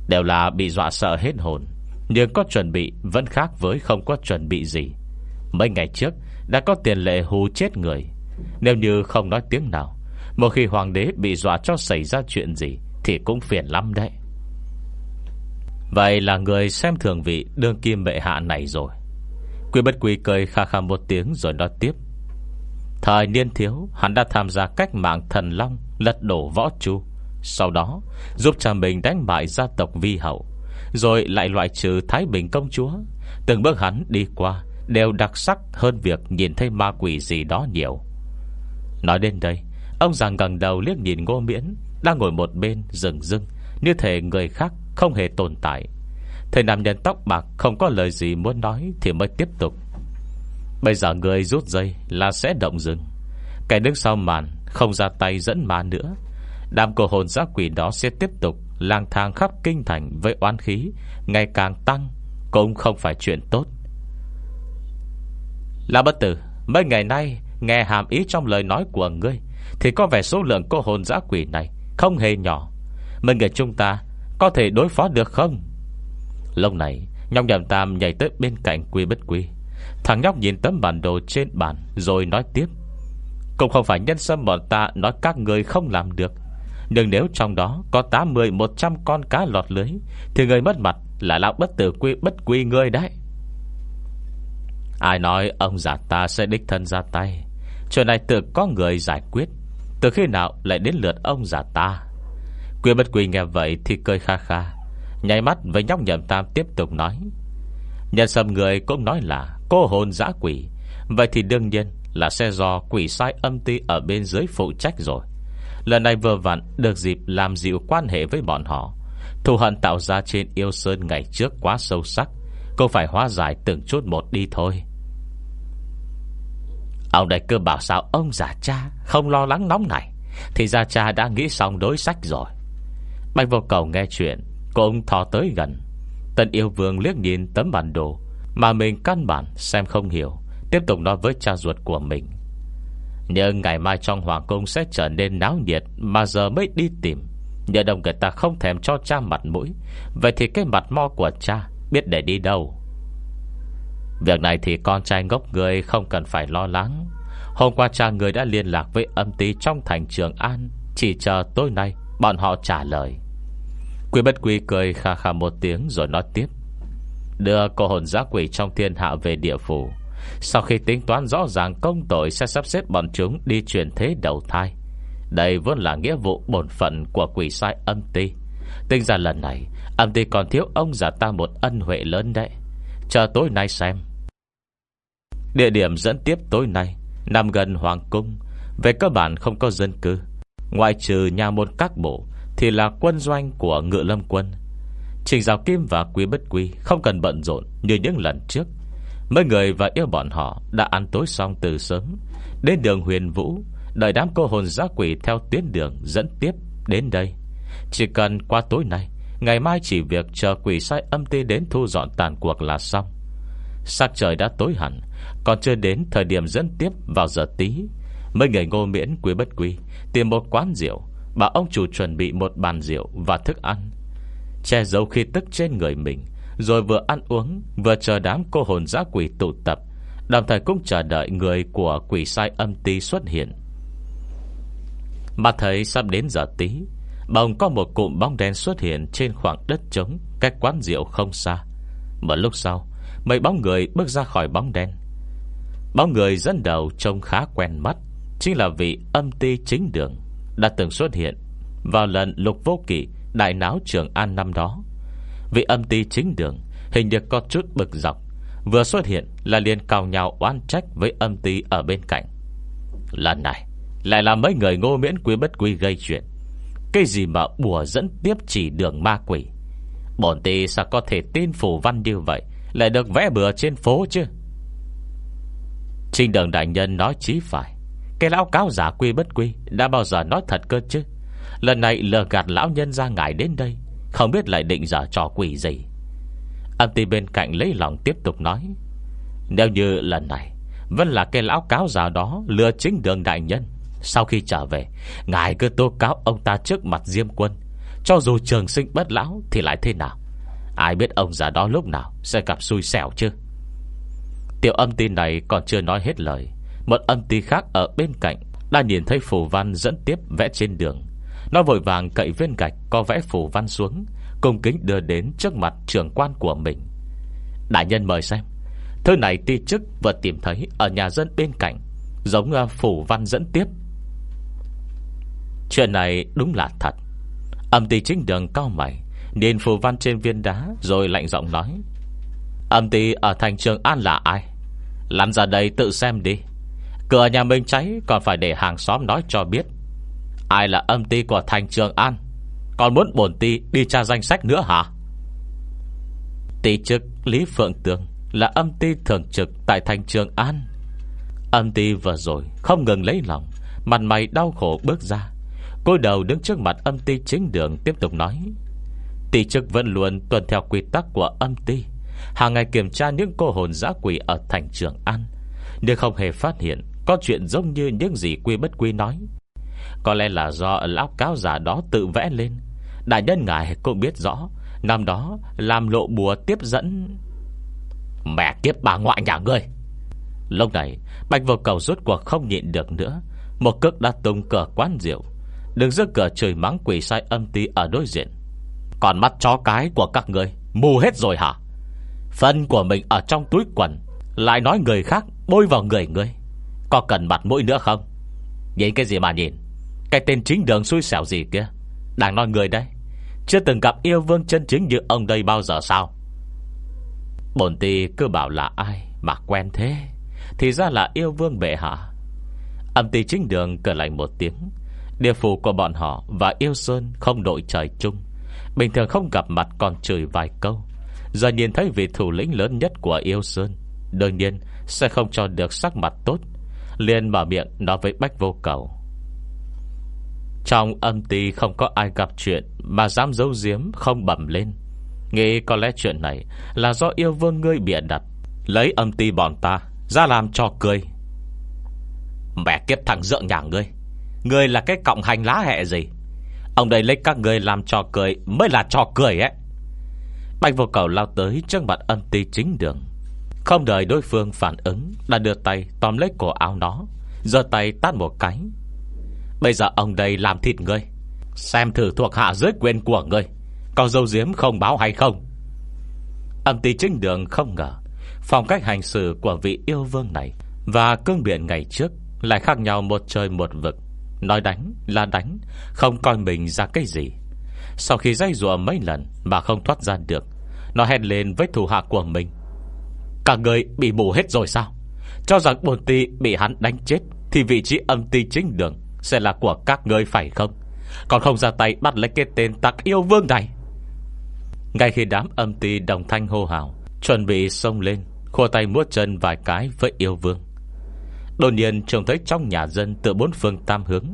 Đều là bị dọa sợ hết hồn, Nhưng có chuẩn bị Vẫn khác với không có chuẩn bị gì. Mấy ngày trước, Đã có tiền lệ hù chết người. Nếu như không nói tiếng nào, Một khi hoàng đế bị dọa cho xảy ra chuyện gì, Thì cũng phiền lắm đấy. Vậy là người xem thường vị Đương kim bệ hạ này rồi. Quy bất quy cười kha kha một tiếng Rồi nói tiếp. Thời niên thiếu, Hắn đã tham gia cách mạng thần long, Lật đổ võ chu. Sau đó, giúp cha mình đánh bại gia tộc vi hậu, Rồi lại loại trừ Thái Bình công chúa. Từng bước hắn đi qua Đều đặc sắc hơn việc nhìn thấy ma quỷ gì đó nhiều. Nói đến đây, Ông già gần đầu liếc nhìn ngô miễn, Đang ngồi một bên rừng rưng, Như thể người khác không hề tồn tại. Thầy nam nhân tóc bạc không có lời gì muốn nói Thì mới tiếp tục. Bây giờ người rút dây là sẽ động rừng. Cái đứng sau màn Không ra tay dẫn ma nữa. Đám cổ hồn giác quỷ đó sẽ tiếp tục Lang thang khắp kinh thành với oán khí, Ngày càng tăng, Cũng không phải chuyện tốt. Là bất tử, Mấy ngày nay nghe hàm ý trong lời nói của ngươi, Thì có vẻ số lượng cô hồn giã quỷ này Không hề nhỏ. Mấy người chúng ta Có thể đối phó được không? Lâu này, Nhóc nhầm tam nhảy tới bên cạnh quy bất quy. Thằng nhóc nhìn tấm bản đồ trên bàn, Rồi nói tiếp. Cũng không phải nhân sâm bọn ta nói các người không làm được. Nhưng nếu trong đó Có 80 100 con cá lọt lưới, Thì người mất mặt là lão bất tử quy bất quy người đấy. Ai nói ông già ta sẽ đích thân ra tay? Chuyện này tự có người giải quyết. Từ khi nào lại đến lượt ông già ta? Quy bất quy nghe vậy Thì cười kha kha Nhảy mắt với nhóc nhậm tam tiếp tục nói. Nhân sâm người cũng nói là Cô hồn dã quỷ. Vậy thì đương nhiên là sẽ do quỷ sai âm ti Ở bên dưới phụ trách rồi. Lần này vừa vặn được dịp làm dịu quan hệ với bọn họ. Thù hận tạo ra trên yêu sơn ngày trước quá sâu sắc. Cô phải hóa giải từng chút một đi thôi. Ông đại cơ bảo sao ông già cha Không lo lắng nóng này? Thì ra cha đã nghĩ xong đối sách rồi. Bạch vô cầu nghe chuyện Cũng thò tới gần. Tân yêu vương liếc nhìn tấm bản đồ. Mà mình căn bản xem không hiểu, Tiếp tục nói với cha ruột của mình. Nhưng ngày mai trong hoàng cung Sẽ trở nên náo nhiệt Mà giờ mới đi tìm. Nhờ đồng người ta không thèm cho cha mặt mũi, Vậy thì cái mặt mo của cha Biết để đi đâu? Việc này thì con trai ngốc người Không cần phải lo lắng. Hôm qua cha người đã liên lạc với âm ty Trong thành trường An, Chỉ chờ tối nay bọn họ trả lời. Quy bất quy cười kha kha một tiếng Rồi nói tiếp. Đưa cô hồn giá quỷ trong thiên hạ về địa phủ. Sau khi tính toán rõ ràng công tội Sẽ sắp xếp bọn chúng đi chuyển thế đầu thai. Đây vốn là nghĩa vụ bổn phận Của quỷ sai âm ti. Tính ra lần này, Âm ti còn thiếu ông giả ta một ân huệ lớn đấy. Chờ tối nay xem. Địa điểm dẫn tiếp tối nay, Nằm gần Hoàng Cung. Về cơ bản không có dân cư. Ngoại trừ nhà môn các bộ, Thì là quân doanh của ngựa lâm quân. Trình Giáo Kim và Quý Bất Quý, Không cần bận rộn như những lần trước. Mấy người và yêu bọn họ Đã ăn tối xong từ sớm, Đến đường huyền vũ, Đợi đám cô hồn giá quỷ theo tuyến đường Dẫn tiếp đến đây. Chỉ cần qua tối nay, Ngày mai chỉ việc chờ quỷ sai âm ti đến thu dọn tàn cuộc là xong. Sắc trời đã tối hẳn, Còn chưa đến thời điểm dẫn tiếp vào giờ tí, Mấy người ngô miễn quý bất quý Tìm một quán rượu, Bảo ông chủ chuẩn bị một bàn rượu và thức ăn. Che giấu khi tức trên người mình, Rồi vừa ăn uống, Vừa chờ đám cô hồn giã quỷ tụ tập. Đồng thời cũng chờ đợi người của quỷ sai âm ti xuất hiện. Mà thấy sắp đến giờ tí, Bỗng có một cụm bóng đen xuất hiện Trên khoảng đất trống Cách quán rượu không xa. Một lúc sau, Mấy bóng người bước ra khỏi bóng đen. Bóng người dẫn đầu trông khá quen mắt, Chính là vị âm ti chính đường, Đã từng xuất hiện Vào lần lục vô kỷ Đại náo trường An năm đó. Vị âm ti chính đường, Hình như có chút bực dọc. Vừa xuất hiện là liền cào nhào oan trách Với âm ti ở bên cạnh. Lần này, Lại là mấy người ngô miễn quý bất quý gây chuyện. Cái gì mà bùa dẫn tiếp chỉ đường ma quỷ? Bổn ti sao có thể tin phủ văn như vậy, Lại được vẽ bừa trên phố chứ? Trinh đường đại nhân nói chí phải. Cái lão cáo giả quy bất quy Đã bao giờ nói thật cơ chứ? Lần này lừa gạt lão nhân ra ngài đến đây, Không biết lại định giả trò quỷ gì. Âm ti bên cạnh lấy lòng tiếp tục nói, Nếu như lần này Vẫn là cái lão cáo già đó Lừa chính đường đại nhân, Sau khi trở về, Ngài cứ tố cáo ông ta trước mặt Diêm quân. Cho dù trường sinh bất lão Thì lại thế nào? Ai biết ông già đó lúc nào Sẽ gặp xui xẻo chứ? Tiểu âm ti này còn chưa nói hết lời, Một âm ti khác ở bên cạnh Đã nhìn thấy phù văn dẫn tiếp vẽ trên đường. Nó vội vàng cậy viên gạch Có vẽ phù văn xuống Cùng kính đưa đến trước mặt trưởng quan của mình. Đại nhân mời xem. Thứ này ti chức vừa tìm thấy Ở nhà dân bên cạnh, Giống ờ, phủ văn dẫn tiếp. Chuyện này đúng là thật. Âm ti chính đường cao mày, Nhìn phù văn trên viên đá Rồi lạnh giọng nói. Âm ty ở thành trường An là ai? Lăn ra đây tự xem đi. Cửa nhà mình cháy, Còn phải để hàng xóm nói cho biết. Ai là âm ty của thành trường An? Còn muốn bổn ty đi tra danh sách nữa hả? Tỷ chức Lý Phượng Tường Là âm ty thường trực tại thành trường An. Âm ty vừa rồi Không ngừng lấy lòng, Mặt mày đau khổ bước ra. Cô đầu đứng trước mặt âm ty chính đường Tiếp tục nói Tỷ chức vẫn luôn tuân theo quy tắc của âm ty Hàng ngày kiểm tra những cô hồn giã quỷ Ở thành trường An Nhưng không hề phát hiện, Có chuyện giống như những gì quy bất quy nói. Có lẽ là do lão cáo giả đó tự vẽ lên. Đại nhân ngài cũng biết rõ, Năm đó làm lộ bùa tiếp dẫn Mẹ kiếp bà ngoại nhà ngươi. Lúc này, Bạch vô cầu rốt cuộc không nhịn được nữa. Một cước đã tung cửa quán rượu. Đứng giữa cửa trời mắng quỷ sai âm ti Ở đối diện. Còn mắt chó cái của các ngươi, Mù hết rồi hả? Phân của mình ở trong túi quần, Lại nói người khác bôi vào người người Có cần mặt mũi nữa không? Nhìn cái gì mà nhìn? Cái tên chính đường xui xẻo gì kia? Đang nói người đấy. Chưa từng gặp yêu vương chân chính như ông đây bao giờ sao? Bồn ti cứ bảo là ai Mà quen thế? Thì ra là yêu vương bệ hạ. Âm ti chính đường cờ lạnh một tiếng. Địa phủ của bọn họ Và yêu sơn không đội trời chung. Bình thường không gặp mặt còn chửi vài câu. Giờ nhìn thấy vị thủ lĩnh lớn nhất của yêu sơn, Đương nhiên sẽ không cho được sắc mặt tốt. Liền mở miệng nói với Bách Vô Cầu. Trong âm ti không có ai gặp chuyện Mà dám giấu giếm, không bẩm lên. Nghĩ có lẽ chuyện này Là do yêu vương ngươi bịa đặt. Lấy âm ti bọn ta, Ra làm cho cười. Mẹ kiếp thằng dượng nhà ngươi Ngươi là cái cọng hành lá hẹ gì? Ông đây lấy các ngươi làm trò cười Mới là trò cười ấy. Bạch vô cầu lao tới trước mặt âm ti chính đường. Không đợi đối phương phản ứng, Đã đưa tay tóm lấy cổ áo nó giờ tay tát một cái. Bây giờ ông đây làm thịt ngươi. Xem thử thuộc hạ dưới quyền của ngươi. Có dâu diếm không báo hay không? Âm ti chính đường không ngờ, Phong cách hành xử của vị yêu vương này Và cương biện ngày trước Lại khác nhau một trời một vực. Nói đánh là đánh, Không coi mình ra cái gì. Sau khi dây rùa mấy lần Mà không thoát ra được, Nó hét lên với thủ hạ của mình. Cả người bị mù hết rồi sao? Cho rằng bồn ti bị hắn đánh chết Thì vị trí âm ti chính đường sẽ là của các ngươi, phải không? Còn không ra tay bắt lấy cái tên tặc yêu vương này. Ngay khi đám âm ti đồng thanh hô hào, Chuẩn bị xông lên, Khua tay múa chân vài cái với yêu vương. Đột nhiên trông thấy trong nhà dân Từ bốn phương tam hướng,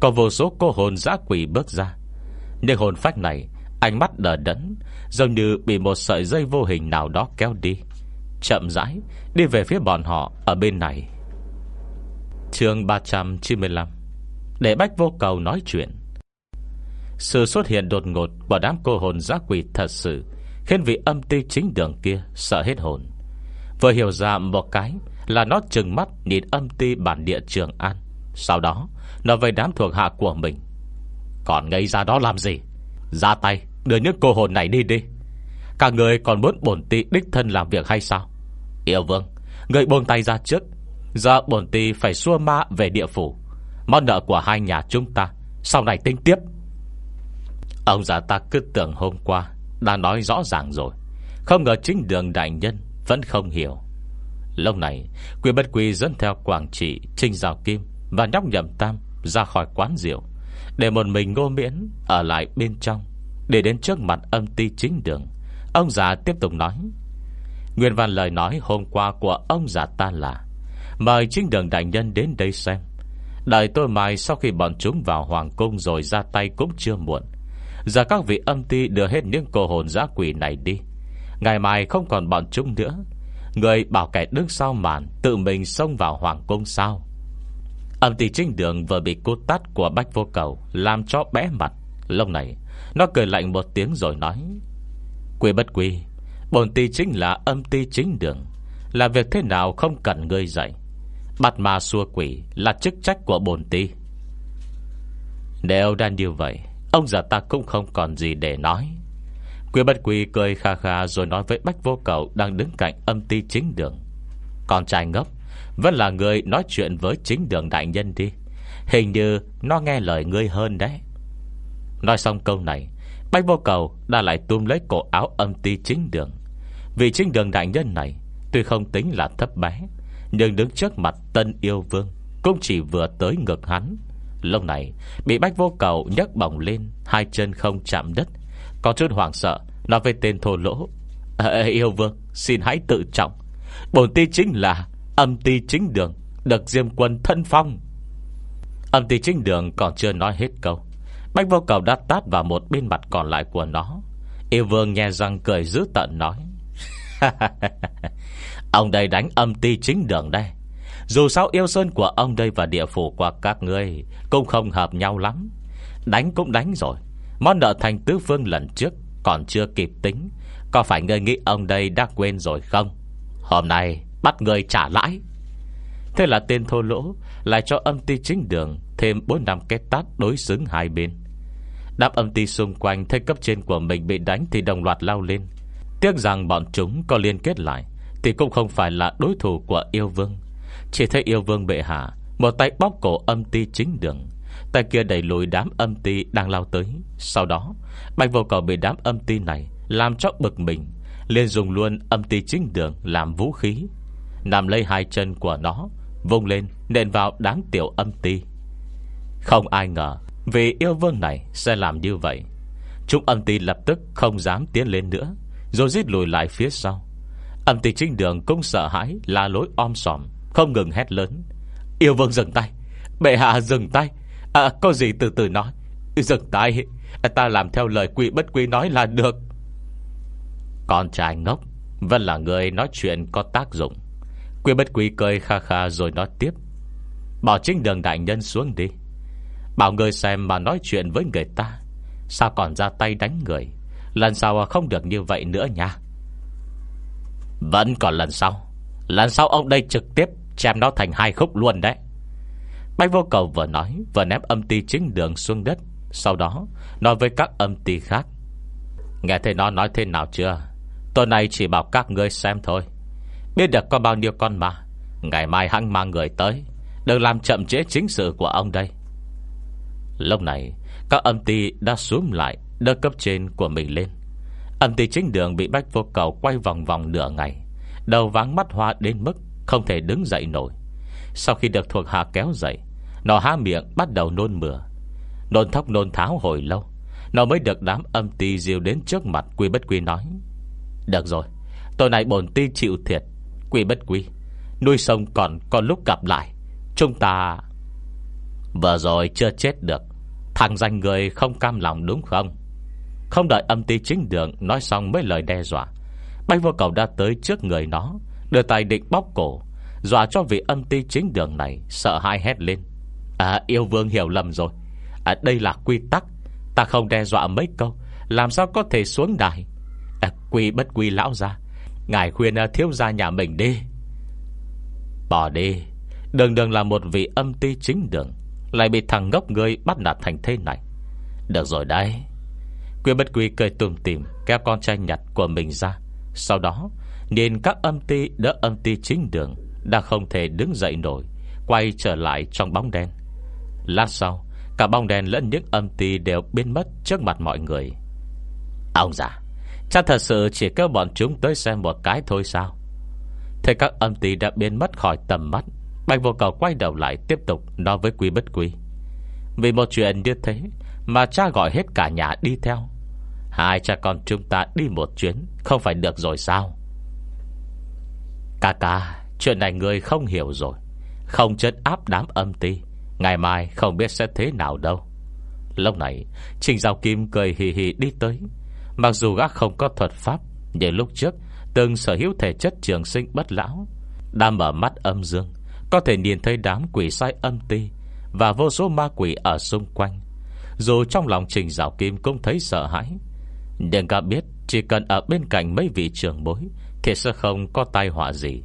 Có vô số cô hồn giã quỷ bước ra. Nhưng hồn phách này, Ánh mắt đờ đẫn, Giống như bị một sợi dây vô hình nào đó kéo đi. Chậm rãi, Đi về phía bọn họ ở bên này. Chương 395 để Bách Vô Cầu nói chuyện. Sự xuất hiện đột ngột Của đám cô hồn giá quỷ thật sự Khiến vị âm ti chính đường kia Sợ hết hồn. Vừa hiểu ra một cái là nó chừng mắt nhìn âm ti bản địa Trường An. Sau đó, Nó về đám thuộc hạ của mình. Còn ngây ra đó làm gì? Ra tay, đưa những cô hồn này đi đi. Cả người còn muốn bổn ti đích thân làm việc hay sao? Yêu vương, Người buông tay ra trước. Giờ bổn ti phải xua ma về địa phủ. Món nợ của hai nhà chúng ta. Sau này tính tiếp. Ông già ta cứ tưởng hôm qua Đã nói rõ ràng rồi. Không ngờ chính đường đại nhân Vẫn không hiểu. Lâu này Quy bất quy dẫn theo Quảng Trị, Trinh giao Kim Và nhóc nhậm tam ra khỏi quán rượu Để một mình ngô miễn Ở lại bên trong Để đến trước mặt âm ti chính đường. Ông già tiếp tục nói, Nguyên văn lời nói hôm qua của ông già ta là, Mời chính đường đại nhân đến đây xem. Đợi tôi mai sau khi bọn chúng vào hoàng cung Rồi ra tay cũng chưa muộn. Giờ các vị âm ti đưa hết những cô hồn giã quỷ này đi. Ngày mai không còn bọn chúng nữa. Người bảo kẻ đứng sau màn, Tự mình xông vào hoàng cung sao? Âm ti trinh đường vừa bị cút tắt Của bách vô cầu Làm cho bé mặt. Lúc này, Nó cười lạnh một tiếng rồi nói Quy bất quy Bồn ti chính là âm ti chính đường. Là việc thế nào không cần ngươi dạy? Bắt ma xua quỷ Là chức trách của bồn ti. Nếu đang như vậy, Ông già ta cũng không còn gì để nói. Quỷ bất quỷ cười kha kha Rồi nói với Bách Vô Cầu Đang đứng cạnh âm ti chính đường. Con trai ngốc, Vẫn là người nói chuyện với chính đường đại nhân đi. Hình như nó nghe lời ngươi hơn đấy. Nói xong câu này, Bách Vô Cầu đã lại tuôn lấy cổ áo âm ti chính đường. Vì chính đường đại nhân này, Tuy không tính là thấp bé nhưng đứng trước mặt tân yêu vương Cũng chỉ vừa tới ngực hắn. Lúc này Bị Bách Vô Cầu nhấc bỏng lên Hai chân không chạm đất. Có chút hoảng sợ Nói với tên thô lỗ à, Yêu vương xin hãy tự trọng. Bổn ti chính là âm ti chính đường Được diêm quân thân phong. Âm ti chính đường còn chưa nói hết câu Bách vô cầu đã tát vào một bên mặt còn lại của nó. Yêu vương nghe răng cười dữ tận nói (laughs) Ông đây đánh âm ti chính đường đây. Dù sao yêu sơn của ông đây Và địa phủ của các ngươi Cũng không hợp nhau lắm. Đánh cũng đánh rồi. Món nợ thành tứ phương lần trước Còn chưa kịp tính. Có phải ngươi nghĩ ông đây đã quên rồi không? Hôm nay bắt người trả lãi. Thế là tên thô lỗ Lại cho âm ty chính đường Thêm 4 năm kết tát đối xứng hai bên. Đáp âm ty xung quanh Thấy cấp trên của mình bị đánh Thì đồng loạt lao lên. Tiếc rằng bọn chúng có liên kết lại. Thì cũng không phải là đối thủ của yêu vương. Chỉ thấy yêu vương bệ hạ, Một tay bóp cổ âm ti chính đường, Tay kia đẩy lùi đám âm ti đang lao tới. Sau đó, Bạch vô cầu bị đám âm ti này Làm cho bực mình, liền dùng luôn âm ti chính đường làm vũ khí, Nằm lấy hai chân của nó, Vung lên, nện vào đám tiểu âm ti. Không ai ngờ Vì yêu vương này sẽ làm như vậy. Chúng âm ti lập tức không dám tiến lên nữa, Rồi giết lùi lại phía sau. Âm ti chính đường cũng sợ hãi la lối om sòm Không ngừng hét lớn. Yêu vương dừng tay. Bệ hạ dừng tay. À, Có gì từ từ nói. Dừng tay. Ta làm theo lời quỷ bất quý nói là được. Con trai ngốc Vẫn là người nói chuyện có tác dụng. Quỷ bất quý cười kha kha rồi nói tiếp. Bảo chính đường đại nhân xuống đi. Bảo người xem mà nói chuyện với người ta. Sao còn ra tay đánh người? Lần sau không được như vậy nữa nha. Vẫn còn lần sau. Lần sau ông đây trực tiếp Chém nó thành hai khúc luôn đấy. Bách vô cầu vừa nói, Vừa ném âm ti chính đường xuống đất. Sau đó, nói với các âm ti khác. Nghe thấy nó nói thế nào chưa? Tôi này chỉ bảo các ngươi xem thôi. Biết được có bao nhiêu con mà. Ngày mai hắn mang người tới. Đừng làm chậm trễ chính sự của ông đây. Lúc này, Các âm ti đã xuống lại, Đưa cấp trên của mình lên. Âm ty chính đường bị bách vô cầu Quay vòng vòng nửa ngày. Đầu váng mắt hoa đến mức Không thể đứng dậy nổi. Sau khi được thuộc hạ kéo dậy, Nó há miệng bắt đầu nôn mửa. Nôn thóc nôn tháo hồi lâu, Nó mới được đám âm ty diêu đến trước mặt Quy bất quy nói, Được rồi, Tôi này bổn ti chịu thiệt, Quy bất quy. Nuôi sông còn còn lúc gặp lại. Chúng ta Vừa rồi chưa chết được. Thằng danh người không cam lòng đúng không? Không đợi âm ti chính đường Nói xong mấy lời đe dọa. Bách vô cầu đã tới trước người nó Đưa tay định bóp cổ Dọa cho vị âm ti chính đường này Sợ hai hét lên. À yêu vương hiểu lầm rồi. À đây là quy tắc. Ta không đe dọa mấy câu Làm sao có thể xuống đài? À, Quy bất quy lão ra Ngài khuyên à, thiếu gia nhà mình đi. Bỏ đi. Đường đường là một vị âm ti chính đường Lại bị thằng ngốc ngươi bắt nạt thành thế này. Được rồi đây Quyên bất quy cười tùm tìm Kéo con trai nhặt của mình ra. Sau đó, Nhìn các âm ti, đỡ âm ti chính đường, Đã không thể đứng dậy nổi, Quay trở lại trong bóng đen. Lát sau, Cả bóng đen lẫn những âm ti đều biến mất Trước mặt mọi người. Ông già, Chắc thật sự chỉ kêu bọn chúng tới xem một cái thôi sao? Thấy các âm ti đã biến mất khỏi tầm mắt, Bạch vô cầu quay đầu lại Tiếp tục nói với quý bất quý. Vì một chuyện như thế mà cha gọi hết cả nhà đi theo. Hai cha con chúng ta đi một chuyến Không phải được rồi sao? Cà cà, Chuyện này người không hiểu rồi. Không chất áp đám âm ti Ngày mai không biết sẽ thế nào đâu. Lúc này Trình Giao Kim cười hì hì đi tới. Mặc dù gác không có thuật pháp Nhưng lúc trước Từng sở hữu thể chất trường sinh bất lão. Đang mở mắt âm dương Có thể nhìn thấy đám quỷ sai âm ti Và vô số ma quỷ ở xung quanh. Dù trong lòng trình rào kim Cũng thấy sợ hãi. Nhưng cả biết chỉ cần ở bên cạnh mấy vị trưởng bối Thì sẽ không có tai họa gì.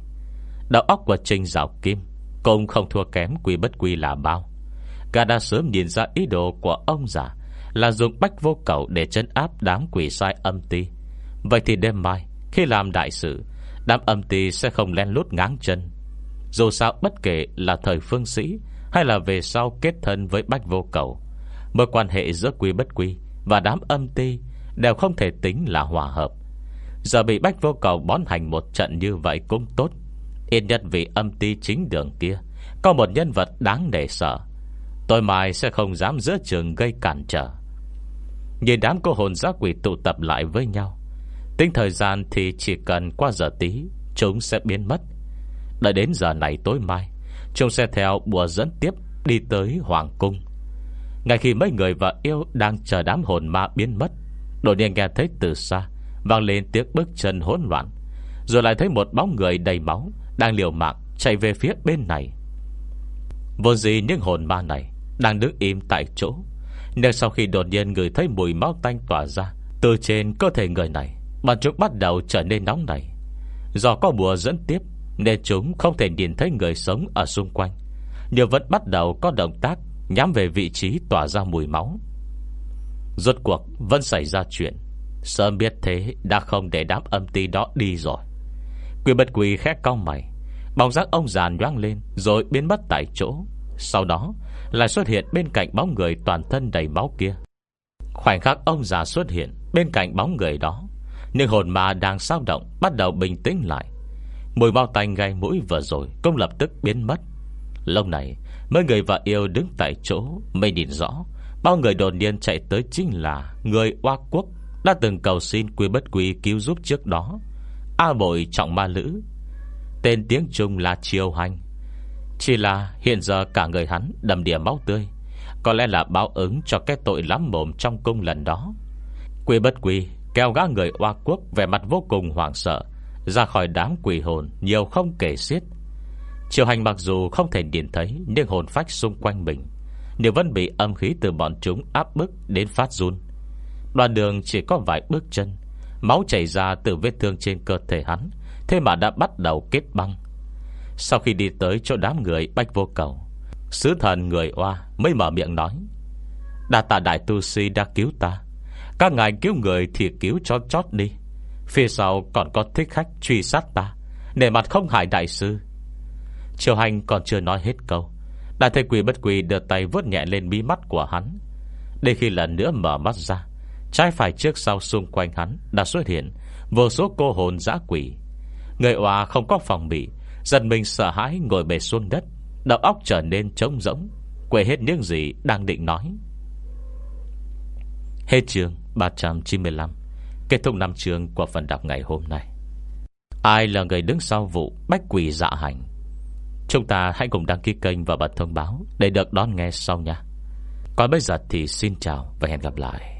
Đạo óc của trình rào kim Cũng không thua kém quỷ bất quy là bao. Gà đã sớm nhìn ra ý đồ của ông già Là dùng bách vô cầu Để chân áp đám quỷ sai âm ti. Vậy thì đêm mai, khi làm đại sự, Đám âm ti sẽ không len lút ngáng chân. Dù sao bất kể là thời phương sĩ Hay là về sau kết thân với bách vô cầu Mối quan hệ giữa quy bất quy Và đám âm ti Đều không thể tính là hòa hợp. Giờ bị bách vô cầu bón hành một trận như vậy cũng tốt. Yên nhất vì âm ti chính đường kia, Có một nhân vật đáng để sợ. Tôi mai sẽ không dám giữa trường gây cản trở. Nhìn đám cô hồn giác quỷ tụ tập lại với nhau, Tính thời gian thì chỉ cần qua giờ tí, Chúng sẽ biến mất. Đợi đến giờ này tối mai, Chúng sẽ theo bùa dẫn tiếp Đi tới Hoàng Cung. Ngay khi mấy người vợ yêu Đang chờ đám hồn ma biến mất, Đột nhiên nghe thấy từ xa Vang lên tiếng bước chân hỗn loạn, Rồi lại thấy một bóng người đầy máu Đang liều mạng chạy về phía bên này. Vô gì những hồn ma này Đang đứng im tại chỗ Nên sau khi đột nhiên người thấy mùi máu tanh tỏa ra Từ trên cơ thể người này, Bọn chúng bắt đầu trở nên nóng nảy. Do có bùa dẫn tiếp Nên chúng không thể nhìn thấy người sống ở xung quanh, Nhưng vẫn bắt đầu có động tác Nhắm về vị trí tỏa ra mùi máu. Rốt cuộc vẫn xảy ra chuyện. Sớm biết thế, Đã không để đám âm ti đó đi rồi. Quy bất quỷ khét cao mày. Bóng giác ông già nhoang lên, Rồi biến mất tại chỗ. Sau đó, lại xuất hiện bên cạnh bóng người toàn thân đầy máu kia. Khoảnh khắc ông già xuất hiện Bên cạnh bóng người đó, Nhưng hồn ma đang sao động Bắt đầu bình tĩnh lại. Mùi mau tanh gai mũi vừa rồi Cũng lập tức biến mất. Lâu này Mấy người vợ yêu đứng tại chỗ Mới nhìn rõ. Bao người đồn nhiên chạy tới chính là Người Hoa Quốc Đã từng cầu xin quy bất quy cứu giúp trước đó. A bội trọng ma lữ, Tên tiếng Trung là Triều Hành Chỉ là hiện giờ cả người hắn Đầm đìa máu tươi, Có lẽ là báo ứng cho cái tội lắm mồm Trong cung lần đó. Quy bất quy kéo gã người Hoa Quốc Về mặt vô cùng hoảng sợ, Ra khỏi đám quỷ hồn nhiều không kể xiết. Triều hành mặc dù không thể nhìn thấy, Nhưng hồn phách xung quanh mình Nếu vẫn bị âm khí từ bọn chúng áp bức Đến phát run. Đoàn đường chỉ có vài bước chân, Máu chảy ra từ vết thương trên cơ thể hắn, Thế mà đã bắt đầu kết băng. Sau khi đi tới chỗ đám người bách vô cầu, Sứ thần người oa mới mở miệng nói Đà tạ đại tu si đã cứu ta. Các ngài cứu người thì cứu cho chót đi. Phía sau còn có thích khách truy sát ta Để mặt không hại đại sư. Triều hành còn chưa nói hết câu. Đại thầy quỷ bất quỷ đưa tay vuốt nhẹ lên mí mắt của hắn. Để khi lần nữa mở mắt ra, Trái phải trước sau xung quanh hắn Đã xuất hiện Vô số cô hồn dã quỷ. Người hòa không có phòng bị Dần mình sợ hãi ngồi bề xuống đất, Đầu óc trở nên trống rỗng, Quên hết những gì đang định nói. Hết chương 395 Kết thúc năm chương của phần đọc ngày hôm nay. Ai là người đứng sau vụ Bách quỷ dạ hành? Chúng ta hãy cùng đăng ký kênh và bật thông báo Để được đón nghe sau nha. Còn bây giờ thì xin chào và hẹn gặp lại.